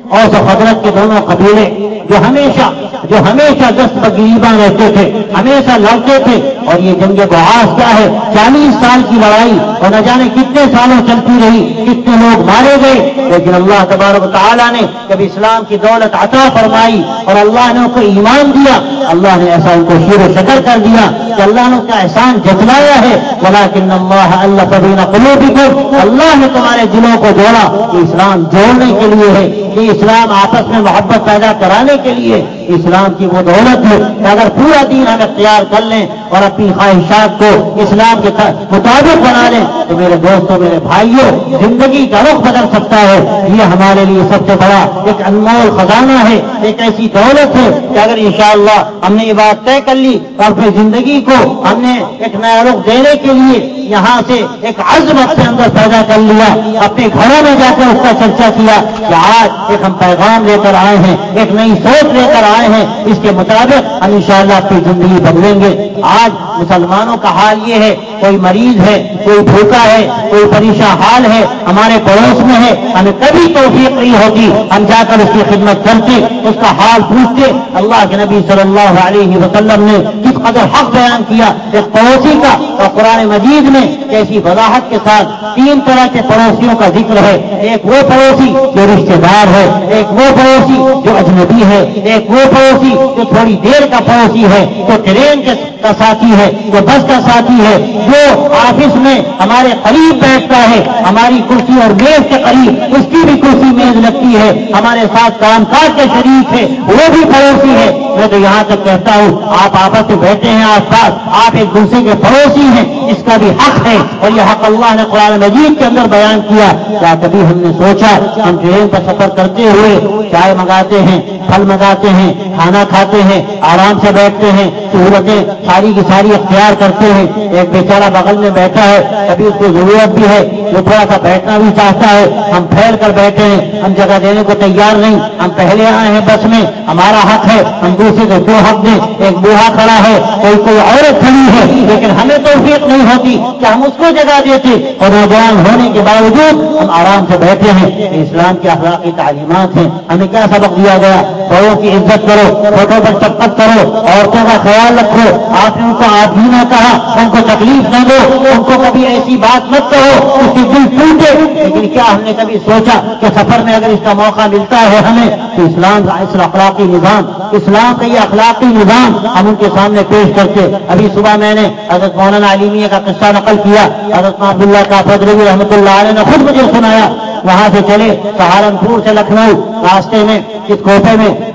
اور سب حضرت کے دونوں قبیلے جو ہمیشہ جو ہمیشہ دست بگریباں رہتے تھے، ہمیشہ لڑتے تھے اور یہ جنگ بحاس کیا ہے، چالیس سال کی لڑائی اور نہ جانے کتنے سالوں چلتی رہی، کتنے لوگ مارے گئے۔ لیکن اللہ تبارک تعالیٰ نے جب اسلام کی دولت عطا فرمائی اور اللہ نے ان کو ایمان دیا، اللہ نے ایسا ان کو شیر و شکر کر دیا کہ اللہ نے کا احسان جتلایا ہے۔ بلا اللہ اللہ پبینہ قلوبی کو اللہ نے تمہارے دلوں کو جوڑا کہ اسلام جوڑنے کے لیے ہے، کہ اسلام آپس میں محبت پیدا کرانے کے لیے۔ اسلام کی وہ دولت ہے کہ اگر پورا دین ہم اختیار کر لیں اور اپنی خواہشات کو اسلام کے مطابق بنا لیں تو میرے دوستوں، میرے بھائیوں، زندگی کا رخ بدل سکتا ہے۔ یہ ہمارے لیے سب سے بڑا ایک انمول خزانہ ہے، ایک ایسی دولت ہے کہ اگر انشاءاللہ ہم نے یہ بات طے کر لی اور پھر زندگی کو ہم نے ایک نیا رخ دینے کے لیے یہاں سے ایک عزم اپنے اندر پیدا کر لیا، اپنے گھروں میں جا کر اس کا چرچا کیا کہ آج ایک ہم پیغام لے کر آئے ہیں، ایک نئی سوچ لے کر آئے ہیں۔ اس کے مطابق ہم انشاءاللہ اپنی زندگی بدلیں گے۔ آج مسلمانوں کا حال یہ ہے، کوئی مریض ہے، کوئی بھوکا ہے، کوئی پریشان حال ہے، ہمارے پڑوس میں ہے، ہمیں کبھی توفیق نہیں ہوتی۔ ہم جا کر اس کی خدمت کرتے، اس کا حال پوچھتے۔ اللہ کے نبی صلی اللہ علیہ وسلم نے قدر حق بیان کیا ایک پڑوسی کا اور قرآن مجید میں ایسی وضاحت کے ساتھ تین طرح کے پڑوسیوں کا ذکر ہے۔ ایک وہ پڑوسی جو رشتے دار ہے، ایک وہ پڑوسی جو اجنبی ہے، ایک وہ پڑوسی جو تھوڑی دیر کا پڑوسی ہے، جو ٹرین کا ساتھی ہے، جو بس کا ساتھی ہے، جو آفس میں ہمارے قریب بیٹھتا ہے، ہماری کرسی اور میز کے قریب، اس کی بھی کرسی میز لگتی ہے، ہمارے ساتھ کام کاج کے شریک ہے، وہ بھی پڑوسی ہے۔ میں تو یہاں تک کہتا ہوں، آپ آپس میں بیٹھے ہیں آس پاس آپ ایک دوسرے کے پڑوسی ہیں، اس کا بھی حق ہے۔ اور یہ حق اللہ نے قرآن مجید کے اندر بیان کیا۔ کیا کبھی ہم نے سوچا، ہم ٹرین پر سفر کرتے ہوئے چائے منگاتے ہیں، پھل منگاتے ہیں، کھانا کھاتے ہیں، آرام سے بیٹھتے ہیں، سہولتیں ساری کی ساری اختیار کرتے ہیں۔ ایک بیچارہ بغل میں بیٹھا ہے کبھی اس کو ضرورت بھی ہے، وہ تھوڑا سا بیٹھنا بھی چاہتا ہے۔ ہم پھیل کر بیٹھے ہیں، ہم جگہ دینے کو تیار نہیں۔ ہم پہلے آئے ہیں بس میں، ہمارا حق ہے۔ ہم دوسرے کو دو حق دیں ایک بوڑھا کھڑا ہے کوئی کوئی عورت کھڑی ہے، لیکن ہمیں توفیق نہیں ہوتی کہ ہم اس کو جگہ دیتے۔ اور نوجوان ہونے کے باوجود ہم آرام سے بیٹھے ہیں۔ اسلام کی اخلاقی تعلیمات ہیں۔ ہمیں کیا سبق دیا گیا؟ بڑوں کی عزت کرو چھوٹوں پر چپت کرو، عورتوں کا خیال رکھو۔ آپ نے ان کو آپ ہی نہ کہا، ان کو تکلیف نہ دو۔ ان کو کبھی ایسی بات مت کہو اس کی دل ٹوٹے۔ لیکن کیا ہم نے کبھی سوچا کہ سفر میں اگر اس کا موقع ملتا ہے ہمیں تو اسلام کا اس اخلاقی نظام، اسلام کا یہ اخلاقی نظام ہم ان کے سامنے پیش کرتے ابھی صبح میں نے حضرت مولانا علیمیہ کا قصہ نقل کیا، حضرت عبداللہ کا فضربی رحمۃ اللہ علیہ نے خود مجھے سنایا۔ وہاں سے چلے سہارنپور سے لکھنؤ، راستے میں، اس کوفے میں۔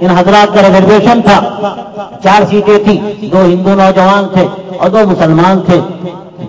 ان حضرات کا ریزرویشن تھا۔ چار سیٹیں تھی دو ہندو نوجوان تھے اور دو مسلمان تھے۔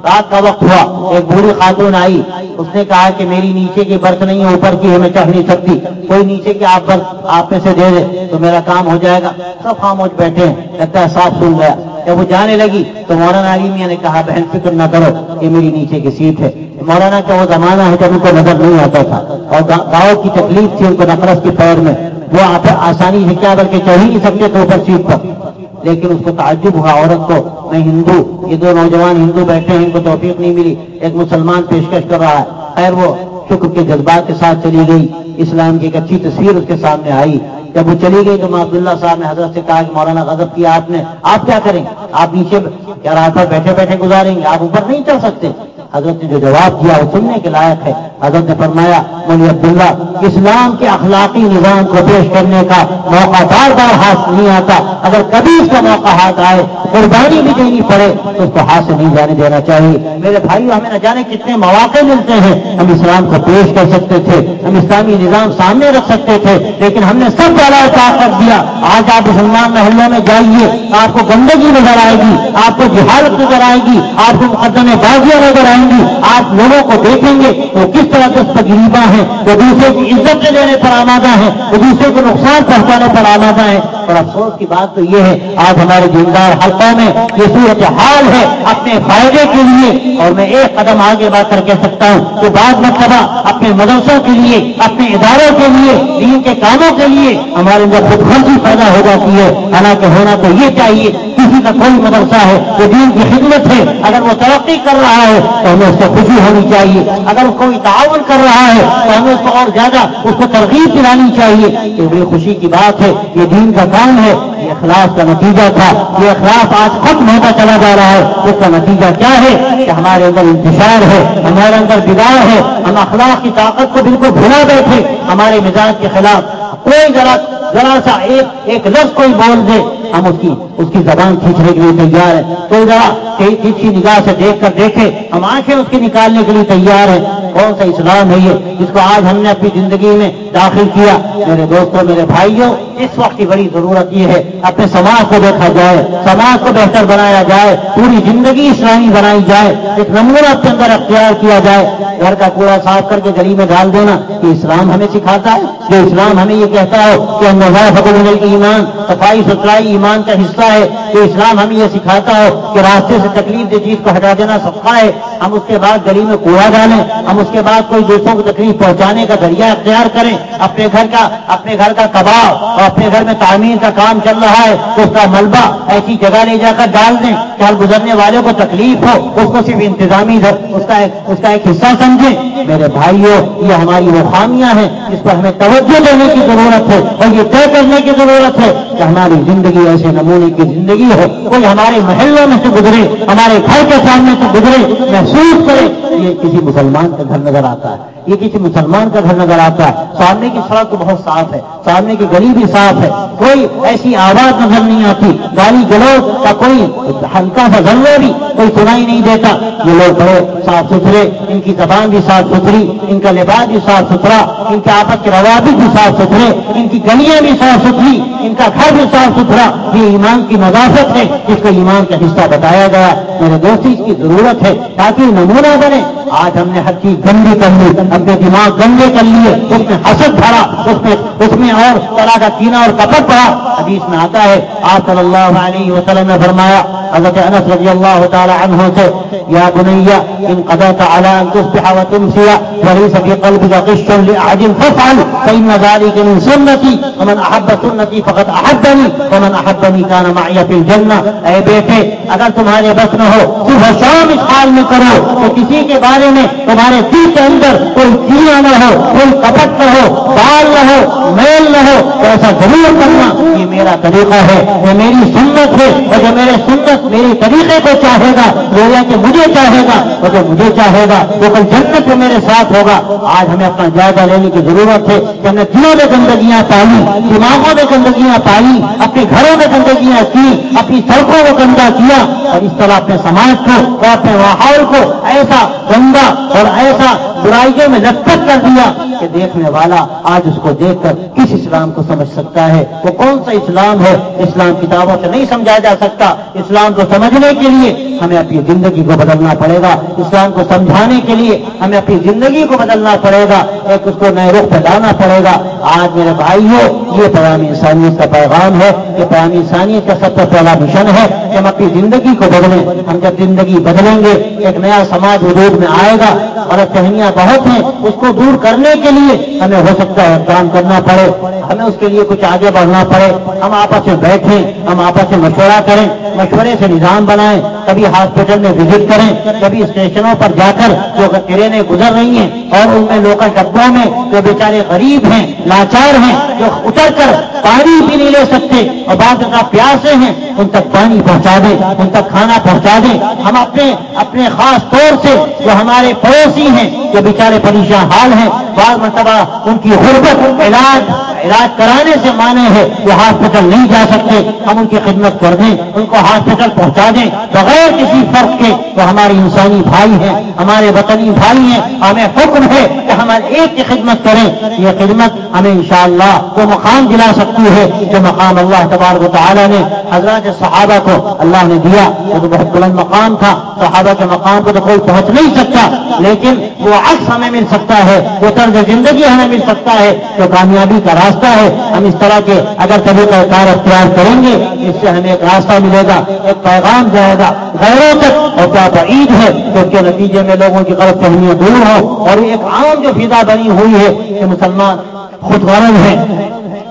رات کا وقت ہوا، ایک بوڑھی خاتون آئی۔ اس نے کہا کہ میری نیچے کی برف نہیں ہے، اوپر کی ہے، میں چڑھ نہیں سکتی۔ کوئی نیچے کی آپ برف آپ میں سے دے دے تو میرا کام ہو جائے گا۔ سب خاموش بیٹھے ہیں، لگتا ہے صاف سن گیا۔ جب وہ جانے لگی تو مولانا علی میاں نے کہا، بہن، فکر نہ کرو، یہ میری نیچے کی سیٹ ہے۔ مولانا کا وہ زمانہ ہے جب ان کو نظر نہیں آتا تھا۔ اور گاؤں کی تکلیف تھی ان کو نفرت کی پیر میں۔ وہ آپ آسانی سے کیا؟ بلکہ چڑھ ہی نہیں سکتے تھے اوپر سیٹ پر۔ لیکن اس کو تعجب ہوا عورت کو میں ہندو، یہ دو نوجوان ہندو بیٹھے ہیں، ان کو توفیق نہیں ملی، ایک مسلمان پیشکش کر رہا ہے۔ خیر وہ شکر کے جذبات کے ساتھ چلی گئی۔ اسلام کی ایک اچھی تصویر اس کے سامنے آئی۔ جب وہ چلی گئی تو میں عبداللہ صاحب نے حضرت سے کہا کہ مولانا غضب کیا آپ نے، آپ کیا کریں؟ آپ نیچے کیا رات پر بیٹھے بیٹھے گزاریں گے، آپ اوپر نہیں چل سکتے۔ حضرت نے جو جواب دیا وہ سننے کے لائق ہے۔ حضرت نے فرمایا مولی عبداللہ، اسلام کے اخلاقی نظام کو پیش کرنے کا موقع بار بار ہاتھ نہیں آتا۔ اگر کبھی اس کا موقع ہاتھ آئے، قربانی بھی دینی پڑے، تو اس کو ہاتھ سے نہیں جانے دینا چاہیے۔ میرے بھائی ہمیں نہ جانے کتنے مواقع ملتے ہیں۔ ہم اسلام کو پیش کر سکتے تھے، ہم اسلامی نظام سامنے رکھ سکتے تھے، لیکن ہم نے سب والا احساس کر دیا۔ آج آپ مسلمان محلوں میں جائیے، آپ کو گندگی نظر آئے گی، آپ کو جہالت نظر آئے گی، آپ کو مقدمے بازیاں نظر آئیں گی آپ لوگوں کو دیکھیں گے وہ کس طرح دست غریباں ہیں، وہ دوسرے کی عزت لینے پر آمادہ ہیں، وہ دوسرے کو نقصان پہنچانے پر آمادہ ہیں۔ اور افسوس کی بات تو یہ ہے، آج ہمارے دیندار حلقوں میں یہ صورت حال ہے اپنے فائدے کے لیے۔ اور میں ایک قدم آگے بات کر کہہ سکتا ہوں کہ بعض مرتبہ اپنے مدرسوں کے لیے، اپنے اداروں کے لیے، دین کے کاموں کے لیے ہمارے اندر خود خرچی پیدا ہو جاتی ہے۔ حالانکہ ہونا تو یہ چاہیے کسی کا کوئی مدرسہ ہے، جو دین کی خدمت ہے، اگر وہ ترقی کر رہا ہے، تو ہمیں اس سے خوشی ہونی چاہیے۔ اگر کوئی تعاون کر رہا ہے، تو ہمیں اس کو اور زیادہ، اس کو ترغیب دلانی چاہیے یہ بڑی خوشی کی بات ہے، یہ دین کا کام ہے، یہ اخلاق کا نتیجہ تھا۔ یہ اخلاق آج ختم ہوتا چلا جا رہا ہے۔ اس کا نتیجہ کیا ہے؟ کہ ہمارے اندر انتشار ہے، ہمارے اندر بگاڑ ہے، ہم اخلاق کی طاقت کو بالکل بھلا بیٹھے۔ ہمارے مزاج کے خلاف کوئی ذرا ذرا سا ایک ایک لفظ کوئی بول دے۔ ہم اس کی اس کی زبان کھینچنے کے لیے تیار ہے کوئی ذرا کسی نگاہ سے دیکھ کر دیکھے، ہم آنکھیں اس کی نکالنے کے لیے تیار ہیں۔ کون سا اسلام ہے یہ جس کو آج ہم نے اپنی زندگی میں داخل کیا؟ میرے دوستوں، میرے بھائیوں، اس وقت کی بڑی ضرورت یہ ہے، اپنے سماج کو دیکھا جائے، سماج کو بہتر بنایا جائے، پوری زندگی اسلامی بنائی جائے، ایک نمونہ اپنے اندر اختیار کیا جائے۔ گھر کا کوڑا صاف کر کے گلی میں ڈال دینا یہ اسلام ہمیں سکھاتا ہے، جو اسلام ہمیں یہ کہتا ہو کہ نظر ایمان، صفائی ستھرائی ایمان کا حصہ ہے کہ اسلام ہمیں یہ سکھاتا ہو کہ راستے سے تکلیف دہ چیز کو ہٹا دینا سفا ہے۔ ہم اس کے بعد گلی میں کوڑا ڈالیں۔ ہم اس کے بعد کوئی دوستوں کو تکلیف پہنچانے کا ذریعہ اختیار کریں۔ اپنے گھر کا، اپنے گھر کا کباب اور اپنے گھر میں تعمیر کا کام چل رہا ہے۔ تو اس کا ملبہ ایسی جگہ لے جا کر ڈال دیں۔ کہ ہر گزرنے والوں کو تکلیف ہو، اس کو صرف انتظامی اس کا ایک، اس کا ایک حصہ سمجھیں۔ میرے بھائیوں، یہ ہماری وہ خامیاں ہیں جس پر ہمیں توجہ دینے کی ضرورت ہے اور یہ طے کرنے کی ضرورت ہے کہ ہماری زندگی ایسے نمونے کی زندگی ہو۔ کوئی ہمارے محلوں میں سے گزرے، ہمارے گھر کے سامنے سے گزرے، محسوس کرے یہ کسی مسلمان کا گھر نظر آتا ہے۔ یہ کسی مسلمان کا گھر نظر آتا ہے، سامنے کی سڑک تو بہت صاف ہے، سامنے کی گلی بھی صاف ہے، کوئی ایسی آواز نظر نہیں آتی، گالی گلوچ کا کوئی ہلکا سا ذرا بھی کوئی سنائی نہیں دیتا۔ یہ لوگ بڑے صاف ستھرے، ان کی زبان بھی صاف ستھری، ان کا لباس بھی صاف ستھرا، ان کے آپس کے روابط بھی صاف ستھرے، ان کی گلیاں بھی صاف ستھری، ان کا گھر بھی صاف ستھرا۔ یہ ایمان کی نظافت ہے، جس کو ایمان کا حصہ بتایا گیا۔ میرے دوست اس کی ضرورت ہے تاکہ نمونہ بنے۔ آج ہم نے ہر چیز گندی کر لی اپنے دماغ گندے کر لیے، اس میں حسد بھرا، اس میں اس میں اور طرح کا کینا اور کپٹ پڑا۔ حدیث میں آتا ہے، آپ صلی اللہ علیہ وسلم نے فرمایا، حضرت انس رضی اللہ تعالی عنہ سے، یا بنیا ان قدرت على ان تصبح وتمسي وليس في قلبك غش لاحد فافعل فان ذلك من سنتي ومن احب سنتي فقد احبني ومن احبني كان معي في الجنه اے بیٹے، اگر تمہارے بس نہ ہو، صبح شام اس حال میں کرو تو کسی کے بارے میں تمہارے دل کے اندر کوئی کیڑا نہ ہو، کوئی کپٹ نہ ہو، بال نہ ہو، میل نہ ہو، تو ایسا ضرور کرنا یہ میرا طریقہ ہے، یہ میری سنت ہے اور جو میرے سنت میرے طریقے کو چاہے گا، گویا کہ مجھے چاہے گا اور جو مجھے چاہے گا، وہ کل جنت میں میرے ساتھ ہوگا۔ آج ہمیں اپنا جائزہ لینے کی ضرورت ہے کہ ہم نے دلوں میں گندگیاں پالی، دماغوں میں گندگیاں پالی، اپنے گھروں میں گندگیاں کی، اپنی سڑکوں کو گندا کیا اور اس طرح اپنے سماج کو اور اپنے ماحول کو ایسا گندا اور ایسا برائیوں میں لپت کر دیا کہ دیکھنے والا آج اس کو دیکھ کر کس اسلام کو سمجھ سکتا ہے؟ وہ کون سا اسلام ہے؟ اسلام کتابوں سے نہیں سمجھایا جا سکتا۔ اسلام کو سمجھنے کے لیے ہمیں اپنی زندگی کو بدلنا پڑے گا۔ اسلام کو سمجھانے کے لیے ہمیں اپنی زندگی کو بدلنا پڑے گا۔ ایک اس کو نئے رخ پہ لانا پڑے گا۔ آج میرے بھائی ہو یہ پیغام انسانیت کا پیغام ہے۔ یہ پیغام انسانیت کا سب سے پہلا مشن ہے۔ جب ہم اپنی زندگی کو بدلیں۔ ہم جب زندگی بدلیں گے، ایک نیا سماج وجود میں آئے گا اور فہمیاں بہت ہیں۔ اس کو دور کرنے کے لیے ہمیں ہو سکتا ہے کام کرنا پڑے۔ ہمیں اس کے لیے کچھ آگے بڑھنا پڑے۔ ہم آپس میں بیٹھیں، ہم آپس میں مشورہ کریں، مشورے سے نظام بنائیں۔ کبھی ہاسپٹل میں وزٹ کریں، کبھی اسٹیشنوں پر جا کر جو ٹرینیں گزر رہی ہیں اور ان میں لوکل ڈبوں میں جو بیچارے غریب ہیں، لاچار ہیں، جو اتر کر پانی بھی نہیں لے سکتے اور بعض کا پیاسے ہیں، ان تک پانی پہنچا دیں ان تک کھانا پہنچا دیں ہم اپنے اپنے خاص طور سے جو ہمارے پڑوسی ہیں، جو بیچارے پریشان حال ہیں، بعض مرتبہ ان کی غربت، علاج علاج کرانے سے مانے ہے وہ ہاسپٹل نہیں جا سکتے، ہم ان کی خدمت کر دیں، ان کو ہاسپٹل پہنچا دیں۔ بغیر کسی فرق کے وہ ہمارے انسانی بھائی ہیں، ہمارے وطنی بھائی ہیں، ہمیں حکم ہے کہ ہمارے ایک کی خدمت کریں، یہ خدمت ہمیں انشاءاللہ وہ مقام دلا سکتی ہے جو مقام اللہ تبارک و تعالیٰ نے حضرات صحابہ کو اللہ نے دیا۔ وہ تو بہت بلند مقام تھا۔ صحابہ کے مقام کو تو کوئی پہنچ نہیں سکتا، لیکن وہ عکس ہمیں مل سکتا ہے، وہ طرز زندگی ہمیں مل سکتا ہے، جو کامیابی کا راستہ ہے۔ ہم اس طرح کے اگر کبھی کا کار اختیار کریں گے، اس سے ہمیں ایک راستہ ملے گا، ایک پیغام جائے گا۔ غیروں تک اور کیا بعید ہے تو کے نتیجے میں لوگوں کی غلط فہمیاں دور ہو اور ایک عام جو فضا بنی ہوئی ہے کہ مسلمان خود غرض ہے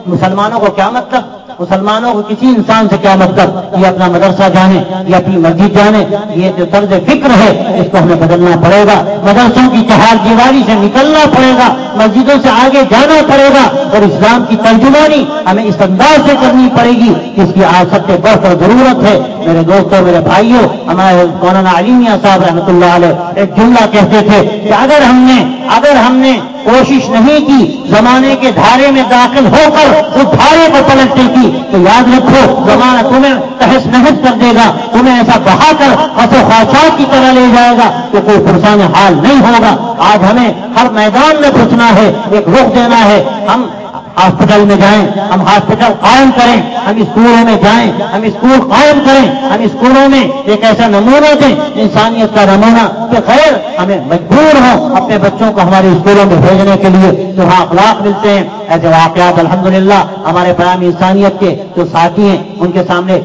مسلمانوں کو کیا مطلب مسلمانوں کو کسی انسان سے کیا مطلب یہ اپنا مدرسہ جانے، یہ اپنی مسجد جانے، یہ جو طرز فکر ہے، اس کو ہمیں بدلنا پڑے گا۔ مدرسوں کی چہار دیواری سے نکلنا پڑے گا، مسجدوں سے آگے جانا پڑے گا اور اسلام کی ترجمانی ہمیں اس انداز سے کرنی پڑے گی جس کی آج سب سے بہت ضرورت ہے۔ میرے دوستوں، میرے بھائیوں، ہمارے مولانا علیمیہ صاحب رحمۃ اللہ علیہ ایک جملہ کہتے تھے کہ اگر ہم نے، اگر ہم نے کوشش نہیں کی، زمانے کے دھارے میں داخل ہو کر اس دھارے کو پلٹنے کی۔ تو یاد رکھو، زمانہ تمہیں تحس نحس کر دے گا۔ تمہیں ایسا بہا کر ایسے خواہشات کی طرح لے جائے گا کہ کوئی پرسان حال نہیں ہوگا۔ آج ہمیں ہر میدان میں پوچھنا ہے، ایک رخ دینا ہے۔ ہم ہاسپٹل میں جائیں، ہم ہاسپٹل قائم کریں، ہم اسکولوں میں جائیں، ہم اسکول قائم کریں، ہم اسکولوں میں ایک ایسا نمونہ دیں، انسانیت کا نمونہ، کہ خیر ہمیں مجبور ہوں اپنے بچوں کو ہمارے اسکولوں میں بھیجنے کے لیے جو وہاں اخلاق ملتے ہیں۔ ایسے واقعات، الحمدللہ، ہمارے پیام انسانیت کے جو ساتھی ہیں، ان کے سامنے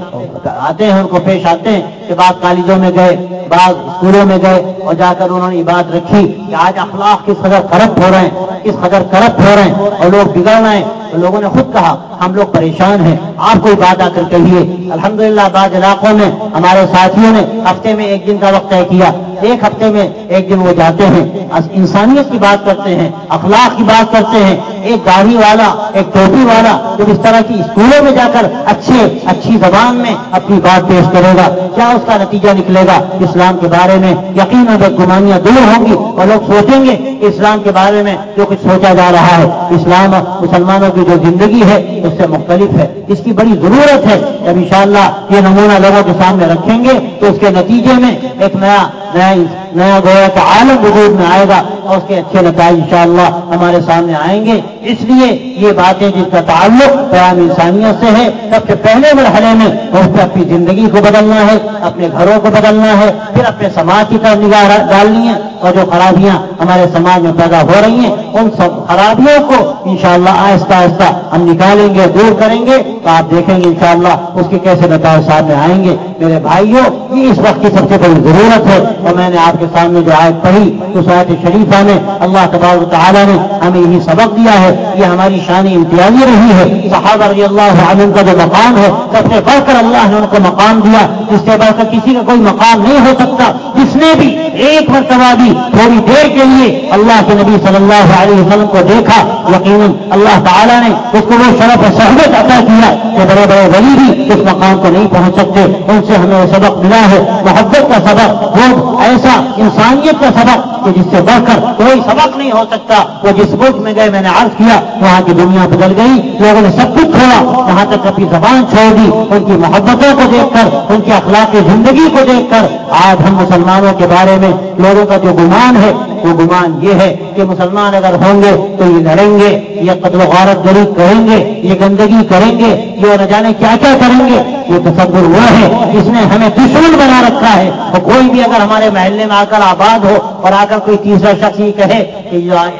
آتے ہیں، ان کو پیش آتے ہیں کہ بعض کالجوں میں گئے بعض اسکولوں میں گئے اور جا کر انہوں نے یہ بات رکھی کہ آج اخلاق کس قدر کرپٹ ہو رہے ہیں، کس قدر کرپٹ ہو رہے ہیں اور لوگ بگڑ رہے ہیں، تو لوگوں نے خود کہا ہم لوگ پریشان ہیں۔ آپ کوئی بات آ کر کہیے، الحمدللہ بعض علاقوں میں، ہمارے ساتھیوں نے ہفتے میں ایک دن کا وقت طے کیا۔ ایک ہفتے میں ایک دن وہ جاتے ہیں۔ انسانیت کی بات کرتے ہیں، اخلاق کی بات کرتے ہیں۔ ایک گاڑی والا، ایک ٹوپی والا جو اس طرح کی اسکولوں میں جا کر اچھے، اچھی زبان میں اپنی بات پیش کرے گا، کیا اس کا نتیجہ نکلے گا؟ اسلام کے بارے میں یقیناً گمانیاں دور ہوں گی اور لوگ سوچیں گے کہ اسلام کے بارے میں جو کچھ سوچا جا رہا ہے۔ اسلام مسلمانوں کی جو زندگی ہے، اس سے مختلف ہے۔ اس کی بڑی ضرورت ہے۔ جب انشاءاللہ یہ نمونہ لوگوں کے سامنے رکھیں گے، تو اس کے نتیجے میں ایک نیا نیا نیا گویا کا عالم وجود میں آئے گا اور اس کے اچھے نتائج انشاءاللہ ہمارے سامنے آئیں گے۔ اس لیے یہ باتیں جس کا تعلق پیام انسانیت سے ہے، سب سے پہلے مرحلے میں اس پہ اپنی زندگی کو بدلنا ہے، اپنے گھروں کو بدلنا ہے، پھر اپنے سماج کی طرف نگاہ ڈالنی ہے۔ اور جو خرابیاں ہمارے سماج میں پیدا ہو رہی ہیں، ان سب خرابیوں کو انشاءاللہ آہستہ آہستہ ہم نکالیں گے، دور کریں گے تو آپ دیکھیں گے انشاءاللہ اس کے کیسے نتائج سامنے آئیں گے۔ میرے بھائیوں، یہ اس وقت کی سب سے بڑی ضرورت ہے اور میں نے آپ کے سامنے جو آیت پڑھی اس آیت شریفہ میں اللہ تبار تعالیٰ نے ہمیں یہی سبق دیا ہے، یہ ہماری شانی امتیازی رہی ہے۔ صحابہ رضی اللہ عنہ کا جو مقام ہے، سب سے بڑھ کر اللہ نے ان کو مقام دیا، جس سے بڑھ کر کسی کا کوئی مقام نہیں ہو سکتا، جس نے بھی ایک مرتبہ بھی تھوڑی دیر کے لیے اللہ کے نبی صلی اللہ علیہ وسلم کو دیکھا یقیناً اللہ تعالیٰ نے اس کو وہ شرف سہولت عطا کیا کہ بڑے بڑے ولی بھی اس مقام کو نہیں پہنچ سکتے۔ ان سے ہمیں وہ سبق ملا ہے۔ محبت کا سبق وہ ایسا انسانیت کا سبق کہ جس سے بڑھ کر کوئی سبق نہیں ہو سکتا۔ وہ جس ملک میں گئے، میں نے عرض کیا، وہاں کی دنیا بدل گئی۔ لوگوں نے سب کچھ چھوڑا۔ وہاں تک اپنی زبان چھوڑ دی۔ ان کی محبتوں کو دیکھ کر، ان کی اخلاق زندگی کو دیکھ کر، آج ہم مسلمانوں کے بارے میں لوگوں کا جو گمان ہے وہ گمان یہ ہے کہ مسلمان اگر ہوں گے تو یہ لڑیں گے، یہ قتل و غارت گری کریں گے، یہ گندگی کریں گے، یہ نہ جانے کیا کیا کریں گے۔ یہ تصور وہ ہے، اس نے ہمیں دشمن بنا رکھا ہے۔ اور کوئی بھی اگر ہمارے محلے میں آ کر آباد ہو اور آ کر کوئی تیسرا شخص یہ کہے کہ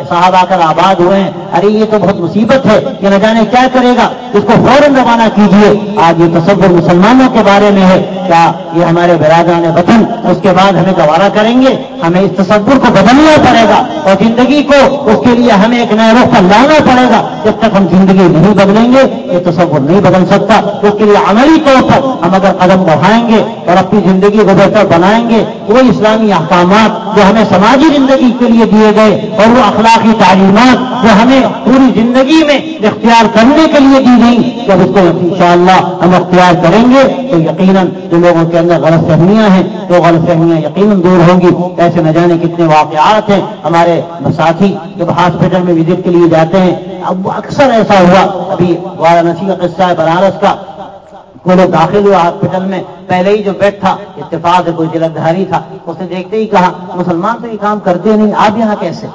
صاحب آ کر آباد ہوئے ہیں، ارے یہ تو بہت مصیبت ہے کہ نہ جانے کیا کرے گا، اس کو فوراً روانہ کیجیے آج یہ تصور مسلمانوں کے بارے میں ہے، کیا یہ ہمارے برادران وطن اس کے بعد ہمیں گوارا کریں گے؟ ہمیں اس تصور کو بدلنا پڑے گا اور زندگی کو اس کے لیے ہمیں ایک نئے رخ پر لانا پڑے گا۔ جب تک ہم زندگی نہیں بدلیں گے، یہ تصور نہیں بدل سکتا۔ اس کے لیے عملی طور پر ہم اگر قدم بڑھائیں گے اور اپنی زندگی کو بہتر بنائیں گے، وہ اسلامی احکامات جو ہمیں سماجی زندگی کے لیے دیے گئے اور وہ اخلاقی تعلیمات جو ہمیں پوری زندگی میں اختیار کرنے کے لیے دی گئی جب اس کو انشاءاللہ ہم اختیار کریں گے، تو یقیناً جو لوگوں کے اندر غلط فہمیاں ہیں، وہ غلط فہمیاں یقیناً دور ہوں گی۔ ایسے نہ جانے کتنے واقعات ہیں۔ ہمارے ساتھی جب ہاسپٹل میں وزٹ کے لیے جاتے ہیں، اب اکثر ایسا ہوا، ابھی وارانسی کا قصہ ہے، بنارس کا۔ وہ لوگ داخل ہوا ہاسپٹل میں، پہلے ہی جو بیڈ تھا، اتفاق ہے، کوئی جلدھاری تھا۔ اس نے دیکھتے ہی کہا، مسلمان تو یہ کام کرتے نہیں، آپ یہاں کیسے؟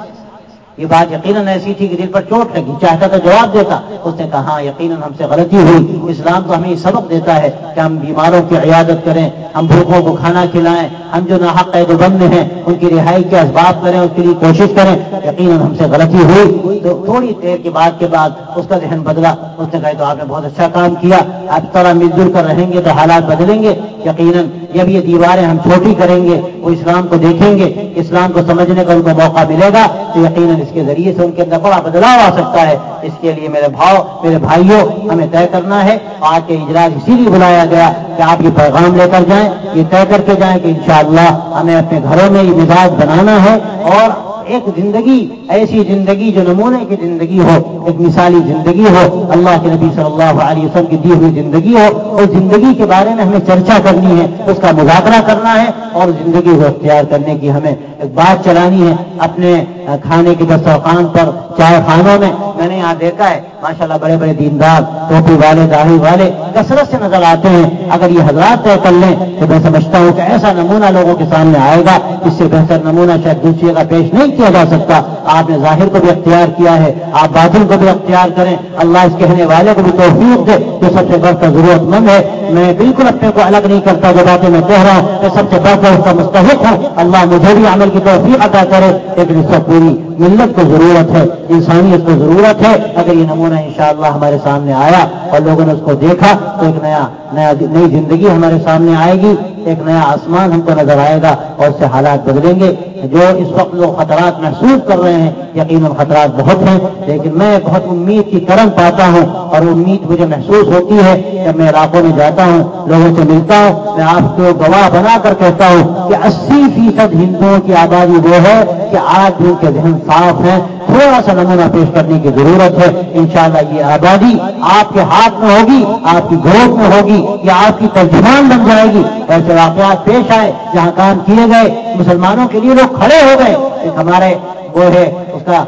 یہ بات یقیناً ایسی تھی کہ دل پر چوٹ لگی، چاہتا تو جواب دیتا، اس نے کہا ہاں یقیناً ہم سے غلطی ہوئی، اسلام تو ہمیں یہ سبق دیتا ہے کہ ہم بیماروں کی عیادت کریں، ہم بھوکوں کو کھانا کھلائیں، ہم جو ناحق قید و بند ہیں، ان کی رہائی کے اسباب کریں، اس کے لیے کوشش کریں، یقیناً ہم سے غلطی ہوئی۔ تو تھوڑی دیر کے بعد کے بعد اس کا ذہن بدلا، اس نے کہا تو آپ نے بہت اچھا کام کیا، آپ طرح مل جل کر رہیں گے تو حالات بدلیں گے، یقیناً جب یہ دیواریں ہم چھوٹی کریں گے، وہ اسلام کو دیکھیں گے، اسلام کو سمجھنے کا ان کو موقع ملے گا، تو یقیناً اس کے ذریعے سے ان کے اندر بڑا بدلاؤ آ سکتا ہے۔ اس کے لیے میرے بھاؤ، میرے بھائیوں، ہمیں طے کرنا ہے، آج کے اجلاس اسی لیے بلایا گیا کہ آپ یہ پیغام لے کر جائیں، یہ طے کر کے جائیں کہ انشاءاللہ ہمیں اپنے گھروں میں یہ مزاج بنانا ہے اور ایک زندگی، ایسی زندگی جو نمونے کی زندگی ہو، ایک مثالی زندگی ہو، اللہ کے نبی صلی اللہ علیہ وسلم کی دی ہوئی زندگی ہو اس زندگی کے بارے میں ہمیں چرچا کرنی ہے، اس کا مذاکرہ کرنا ہے، اور زندگی کو اختیار کرنے کی ہمیں ایک بات چلانی ہے، اپنے کھانے کی دسترخوان پر چائے خانوں میں میں نے یہاں دیکھا ہے، ماشاءاللہ بڑے بڑے دیندار، ٹوپی والے، داڑھی والے کثرت سے نظر آتے ہیں۔ اگر یہ حضرات طے کر لیں تو میں سمجھتا ہوں کہ ایسا نمونہ لوگوں کے سامنے آئے گا، اس سے بہتر نمونہ شاید دوسری کا پیش نہیں کیا جا سکتا۔ آپ نے ظاہر کو بھی اختیار کیا ہے، آپ باطن کو بھی اختیار کریں۔ اللہ اس کہنے والے کو بھی توفیق دے جو سب سے بڑھ کر ضرورت مند ہے۔ میں بالکل اپنے کو الگ نہیں کرتا جو باتیں میں کہہ رہا ہوں کہ سب سے بڑھ کر اس کا مستحق ہوں۔ اللہ مجھے بھی عمل کی توفیق عطا کرے لیکن اس پوری ملت کو ضرورت ہے، انسانیت کو ضرورت ہے۔ اگر یہ نمونہ انشاءاللہ ہمارے سامنے آیا اور لوگوں نے اس کو دیکھا، تو ایک نیا نیا نئی زندگی ہمارے سامنے آئے گی۔ ایک نیا آسمان ہم کو نظر آئے گا اور اس سے حالات بدلیں گے۔ جو اس وقت لوگ خطرات محسوس کر رہے ہیں یقیناً خطرات بہت ہیں، لیکن میں بہت امید کی کرم پاتا ہوں اور امید مجھے محسوس ہوتی ہے جب میں علاقوں میں جاتا ہوں، لوگوں سے ملتا ہوں۔ میں آپ کو گواہ بنا کر کہتا ہوں کہ اسی فیصد ہندوؤں کی آبادی وہ ہے کہ آج بھی ان کے ذہن صاف ہیں، تھوڑا سا نمونہ پیش کرنے کی ضرورت ہے۔ انشاءاللہ یہ آبادی آپ کے ہاتھ میں ہوگی، آپ کی گروپ میں ہوگی یا آپ کی ترجمان بن جائے گی۔ ایسے واقعات پیش آئے جہاں کام کیے گئے، مسلمانوں کے لیے لوگ کھڑے ہو گئے۔ ایک ہمارے وہ ہے، اس کا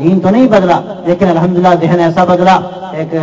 دین تو نہیں بدلا، لیکن الحمدللہ ذہن ایسا بدلا۔ ایک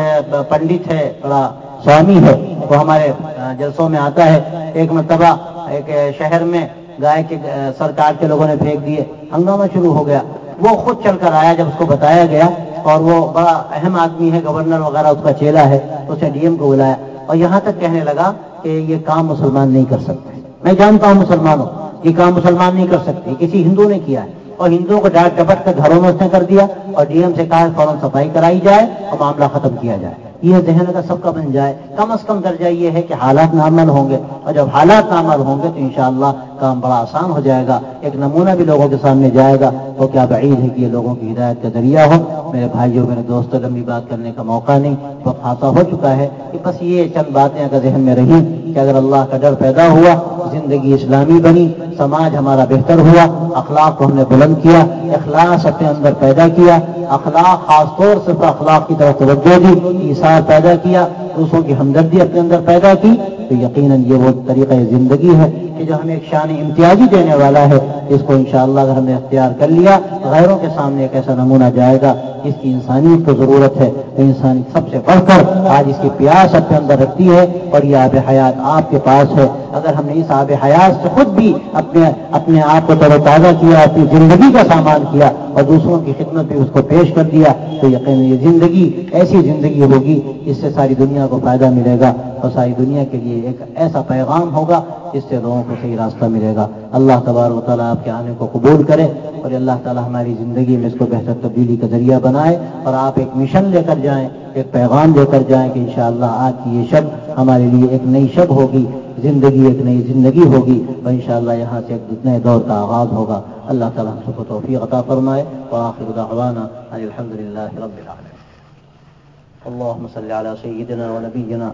پنڈت ہے، بڑا سوامی ہے، وہ ہمارے جلسوں میں آتا ہے۔ ایک مرتبہ ایک شہر میں گائے کے سرکار کے لوگوں نے پھینک دیے، ہنگامہ شروع ہو گیا۔ وہ خود چل کر آیا جب اس کو بتایا گیا اور وہ بڑا اہم آدمی ہے، گورنر وغیرہ، اس کا چیلا ہے تو اسے ڈی ایم کو بلایا۔ اور یہاں تک کہنے لگا کہ یہ کام مسلمان نہیں کر سکتے۔ میں جانتا ہوں مسلمانوں، یہ کام مسلمان نہیں کر سکتے، کسی ہندو نے کیا ہے۔ اور ہندوؤں کو ڈانٹ ڈپٹ کر گھروں میں اس نے کر دیا اور ڈی ایم سے کہا فوراً صفائی کرائی جائے اور معاملہ ختم کیا جائے۔ یہ ذہن اگر سب کا بن جائے۔ کم از کم درجہ یہ ہے کہ حالات نارمل ہوں گے اور جب حالات نارمل ہوں گے تو انشاءاللہ کام بڑا آسان ہو جائے گا۔ ایک نمونہ بھی لوگوں کے سامنے جائے گا۔ تو کیا بعید ہے کہ یہ لوگوں کی ہدایت کا ذریعہ ہو۔ میرے بھائیوں، میرے دوستوں، لمبی بات کرنے کا موقع نہیں، وقت خاصا ہو چکا ہے کہ بس یہ چند باتیں اگر ذہن میں رہی کہ اگر اللہ کا ڈر پیدا ہوا، زندگی اسلامی بنی، سماج ہمارا بہتر ہوا، اخلاق کو ہم نے بلند کیا اخلاق اپنے اندر پیدا کیا اخلاق خاص طور سے اخلاق کی طرف توجہ دی ایسار پیدا کیا دوسروں کی ہمدردی اپنے اندر پیدا کی، تو یقیناً یہ وہ طریقہ زندگی ہے کہ جو ہمیں ایک شان امتیازی دینے والا ہے، اس کو انشاءاللہ اگر ہم نے اختیار کر لیا، غیروں کے سامنے ایک ایسا نمونہ جائے گا، اس کی انسانیت کو ضرورت ہے۔ تو انسانی سب سے بڑھ کر آج اس کی پیاس اپنے اندر رکھتی ہے اور یہ آب حیات آپ کے پاس ہے۔ اگر ہم نے اس آب حیات سے خود بھی اپنے اپنے آپ کو تر و تازہ کیا، اپنی زندگی کا سامان کیا اور دوسروں کی خدمت بھی اس کو پیش کر دیا، تو یقین یہ زندگی ایسی زندگی ہوگی، اس سے ساری دنیا کو فائدہ ملے گا اور ساری دنیا کے لیے ایک ایسا پیغام ہوگا جس سے لوگوں کو صحیح راستہ ملے گا۔ اللہ تبار و تعالیٰ آپ کے آنے کو قبول کرے اور اللہ تعالیٰ ہماری زندگی میں اس کو بہتر تبدیلی کا ذریعہ بنائے اور آپ ایک مشن لے کر جائیں، ایک پیغام لے کر جائیں کہ انشاءاللہ آج کی یہ شب ہمارے لیے ایک نئی شب ہوگی، زندگی ایک نئی زندگی ہوگی اور انشاءاللہ یہاں سے ایک نئے دور کا آغاز ہوگا۔ اللہ تعالیٰ ہم سب کو توفیق عطا فرمائے۔ وآخر دعوانا الحمد للہ رب العالمين اللهم صل على سيدنا ونبينا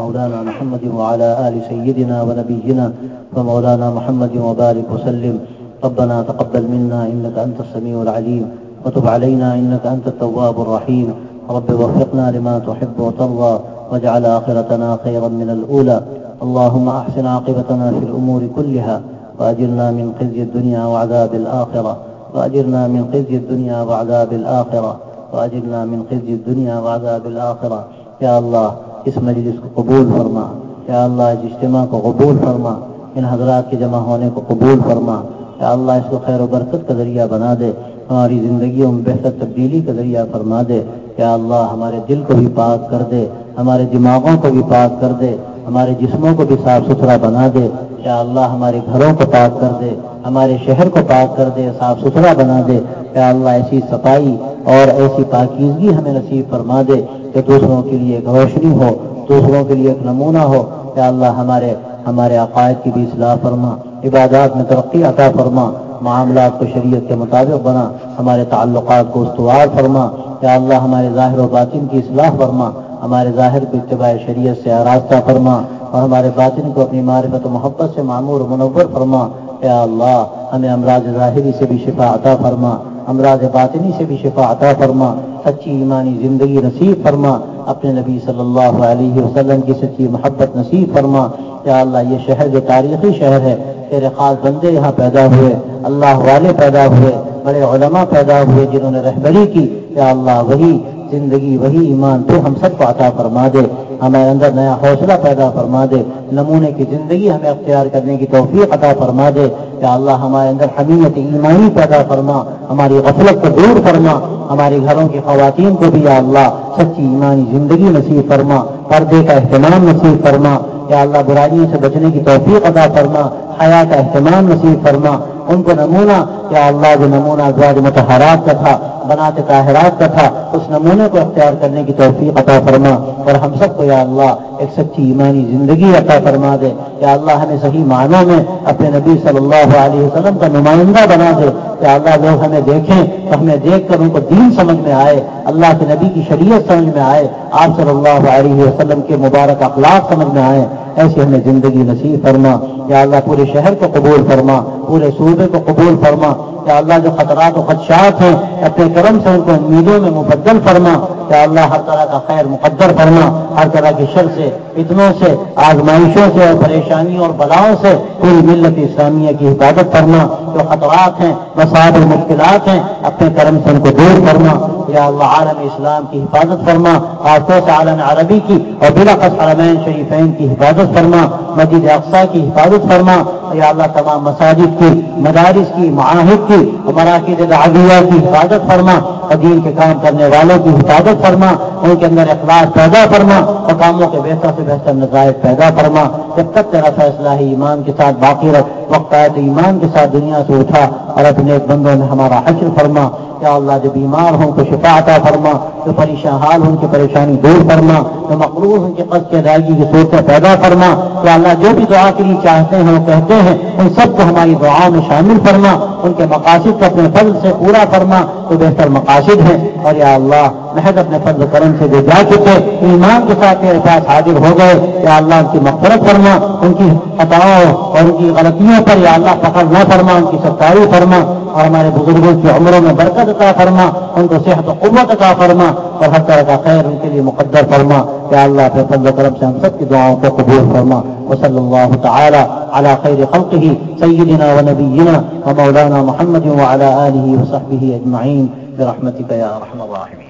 مولانا محمد وعلى آل سيدنا ونبينا ومولانا محمد وبارك وسلم. ربنا تقبل منا إنك أنت السميع العليم. وتب علينا إنك أنت التواب الرحيم. رب وفقنا لما تحب وترضى واجعل آخرتنا خيرا من الأولى. اللهم أحسن عاقبتنا في الأمور كلها وأجرنا من خزي الدنيا وعذاب الآخرة. وأجرنا من خزي الدنيا وعذاب الآخرة. وأجرنا من خزي الدنيا وعذاب الآخرة. يا الله، اس مجلس کو قبول فرما. یا اللہ اس اجتماع کو قبول فرما. ان حضرات کے جمع ہونے کو قبول فرما. یا اللہ اس کو خیر و برکت کا ذریعہ بنا دے. ہماری زندگیوں میں بہتر تبدیلی کا ذریعہ فرما دے. یا اللہ ہمارے دل کو بھی پاک کر دے. ہمارے دماغوں کو بھی پاک کر دے. ہمارے جسموں کو بھی صاف ستھرا بنا دے. یا اللہ ہمارے گھروں کو پاک کر دے. ہمارے شہر کو پاک کر دے، صاف ستھرا بنا دے۔ یا اللہ، ایسی صفائی اور ایسی پاکیزگی ہمیں نصیب فرما دے کہ دوسروں کے لیے ایک روشنی ہو، دوسروں کے لیے ایک نمونہ ہو۔ یا اللہ، ہمارے ہمارے عقائد کی بھی اصلاح فرما، عبادات میں ترقی عطا فرما، معاملات کو شریعت کے مطابق بنا، ہمارے تعلقات کو استوار فرما۔ یا اللہ، ہمارے ظاہر و باطن کی اصلاح فرما، ہمارے ظاہر کو اتباع شریعت سے آراستہ فرما اور ہمارے باطن کو اپنی معرفت و محبت سے معمور منور فرما۔ یا اللہ، ہمیں امراض ظاہری سے بھی شفا عطا فرما، امراض باطنی سے بھی شفا عطا فرما، سچی ایمانی زندگی نصیب فرما، اپنے نبی صلی اللہ علیہ وسلم کی سچی محبت نصیب فرما۔ یا اللہ، یہ شہر جو تاریخی شہر ہے، تیرے خاص بندے یہاں پیدا ہوئے، اللہ والے پیدا ہوئے، بڑے علماء پیدا ہوئے جنہوں نے رہبری کی۔ یا اللہ، وہی زندگی، وہی ایمان تو ہم سب کو عطا فرما دے۔ ہمارے اندر نیا حوصلہ پیدا فرما دے، نمونے کی زندگی ہمیں اختیار کرنے کی توفیق عطا فرما دے۔ یا اللہ، ہمارے اندر حمیت، ایمانی پیدا فرما، ہماری غفلت کو دور فرما، ہمارے گھروں کی خواتین کو بھی یا اللہ سچی ایمانی زندگی نصیب فرما، پردے کا اہتمام نصیب فرما۔ یا اللہ، برائیوں سے بچنے کی توفیق عطا فرما حیا کا اہتمام نصیب فرما۔ ان کو نمونہ یا اللہ جو نمونہ ازواج متحرات کا تھا بناتے طاہرات کا تھا، اس نمونے کو اختیار کرنے کی توفیق عطا فرما اور ہم سب کو یا اللہ ایک سچی ایمانی زندگی عطا فرما دے۔ یا اللہ ہمیں صحیح معنوں میں اپنے نبی صلی اللہ علیہ وسلم کا نمائندہ بنا دے۔ یا اللہ لوگ ہمیں دیکھیں تو ہمیں دیکھ کر ان کو دین سمجھ میں آئے، اللہ کے نبی کی شریعت سمجھ میں آئے، آپ صلی اللہ علیہ وسلم کے مبارک اخلاق سمجھ میں آئے۔ ایسی ہمیں زندگی نصیب فرما۔ یا اللہ پورے شہر کو قبول فرما، پورے صوبے کو قبول فرما۔ یا اللہ جو خطرات و خدشات ہیں اپنے کرم سے ان کو امیدوں میں مبدل فرما، یا اللہ ہر طرح کا خیر مقدر فرما، ہر طرح کی شر سے اتنوں سے، آزمائشوں سے، اور پریشانیوں اور بلاؤں سے پوری ملت اسلامیہ کی حفاظت فرما۔ جو خطرات ہیں مسائل مشکلات ہیں، اپنے کرم سے ان کو دور فرما۔ یا اللہ عالم اسلام کی حفاظت فرما، خاص طور سے عالم عربی کی، اور بلاقص علمین شریفین کی حفاظت فرما۔ مسجد اقسا کی حفاظت فرما۔ یا اللہ، تمام مساجد کی، مدارس کی، معاہد کی مراکز دعویہ کی حفاظت فرما۔ دین کے کام کرنے والوں کی حفاظت فرما۔ ان کے اندر اخلاق پیدا فرما۔ اور کاموں کے بہتر سے بہتر نتائج پیدا فرما۔ جب تک تیرا فیصلہ ہی ایمان کے ساتھ باقی رکھ، وقت آئے تو ایمان کے ساتھ دنیا سے اٹھا اور اپنے بندوں میں ہمارا حشر فرما۔ یا اللہ جو بیمار ہوں تو شفا عطا فرما، جو پریشان حال ہوں کی پریشانی دور فرما، جو مقروض ان کے قص کی ادائیگی کی صورتیں پیدا فرما۔ یا اللہ جو بھی دعا کے لیے چاہتے ہیں، وہ کہتے ہیں، ان سب کو ہماری دعاؤں میں شامل فرما۔ ان کے مقاصد کو اپنے فضل سے پورا فرما، تو بہتر مقاصد ہیں۔ اور یا اللہ محض اپنے فضل کرم سے جو جا چکے، ایمان کے ساتھ میرے پاس حاضر ہو گئے۔ یا اللہ ان کی مغفرت فرما، ان کی خطاؤں اور ان کی غلطیوں پر یا اللہ پکڑ نہ فرما، ان کی ستاری فرما اور ہمارے بزرگوں کی عمروں میں برکت عطا فرما، ان کو صحت و قوت عطا فرما اور ہر طرح کا خیر ان کے لیے مقدر فرما۔ یا اللہ اپنے فضل و کرم سے ہم سب کی دعاؤں کو قبول فرما۔ وصلی اللہ تعالی على خیر خلقه سیدنا و نبینا و مولانا محمد وعلى آله وصحبه اجمعین برحمتك یا ارحم الراحمین۔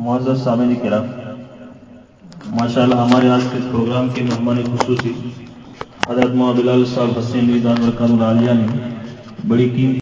معزز سامعین کرام، ماشاءاللہ ہمارے آج کے پروگرام کے مہمان خصوصی حضرت محمد بلال صاحب حسین ریدان برکان العالیہ نے بڑی قیمتی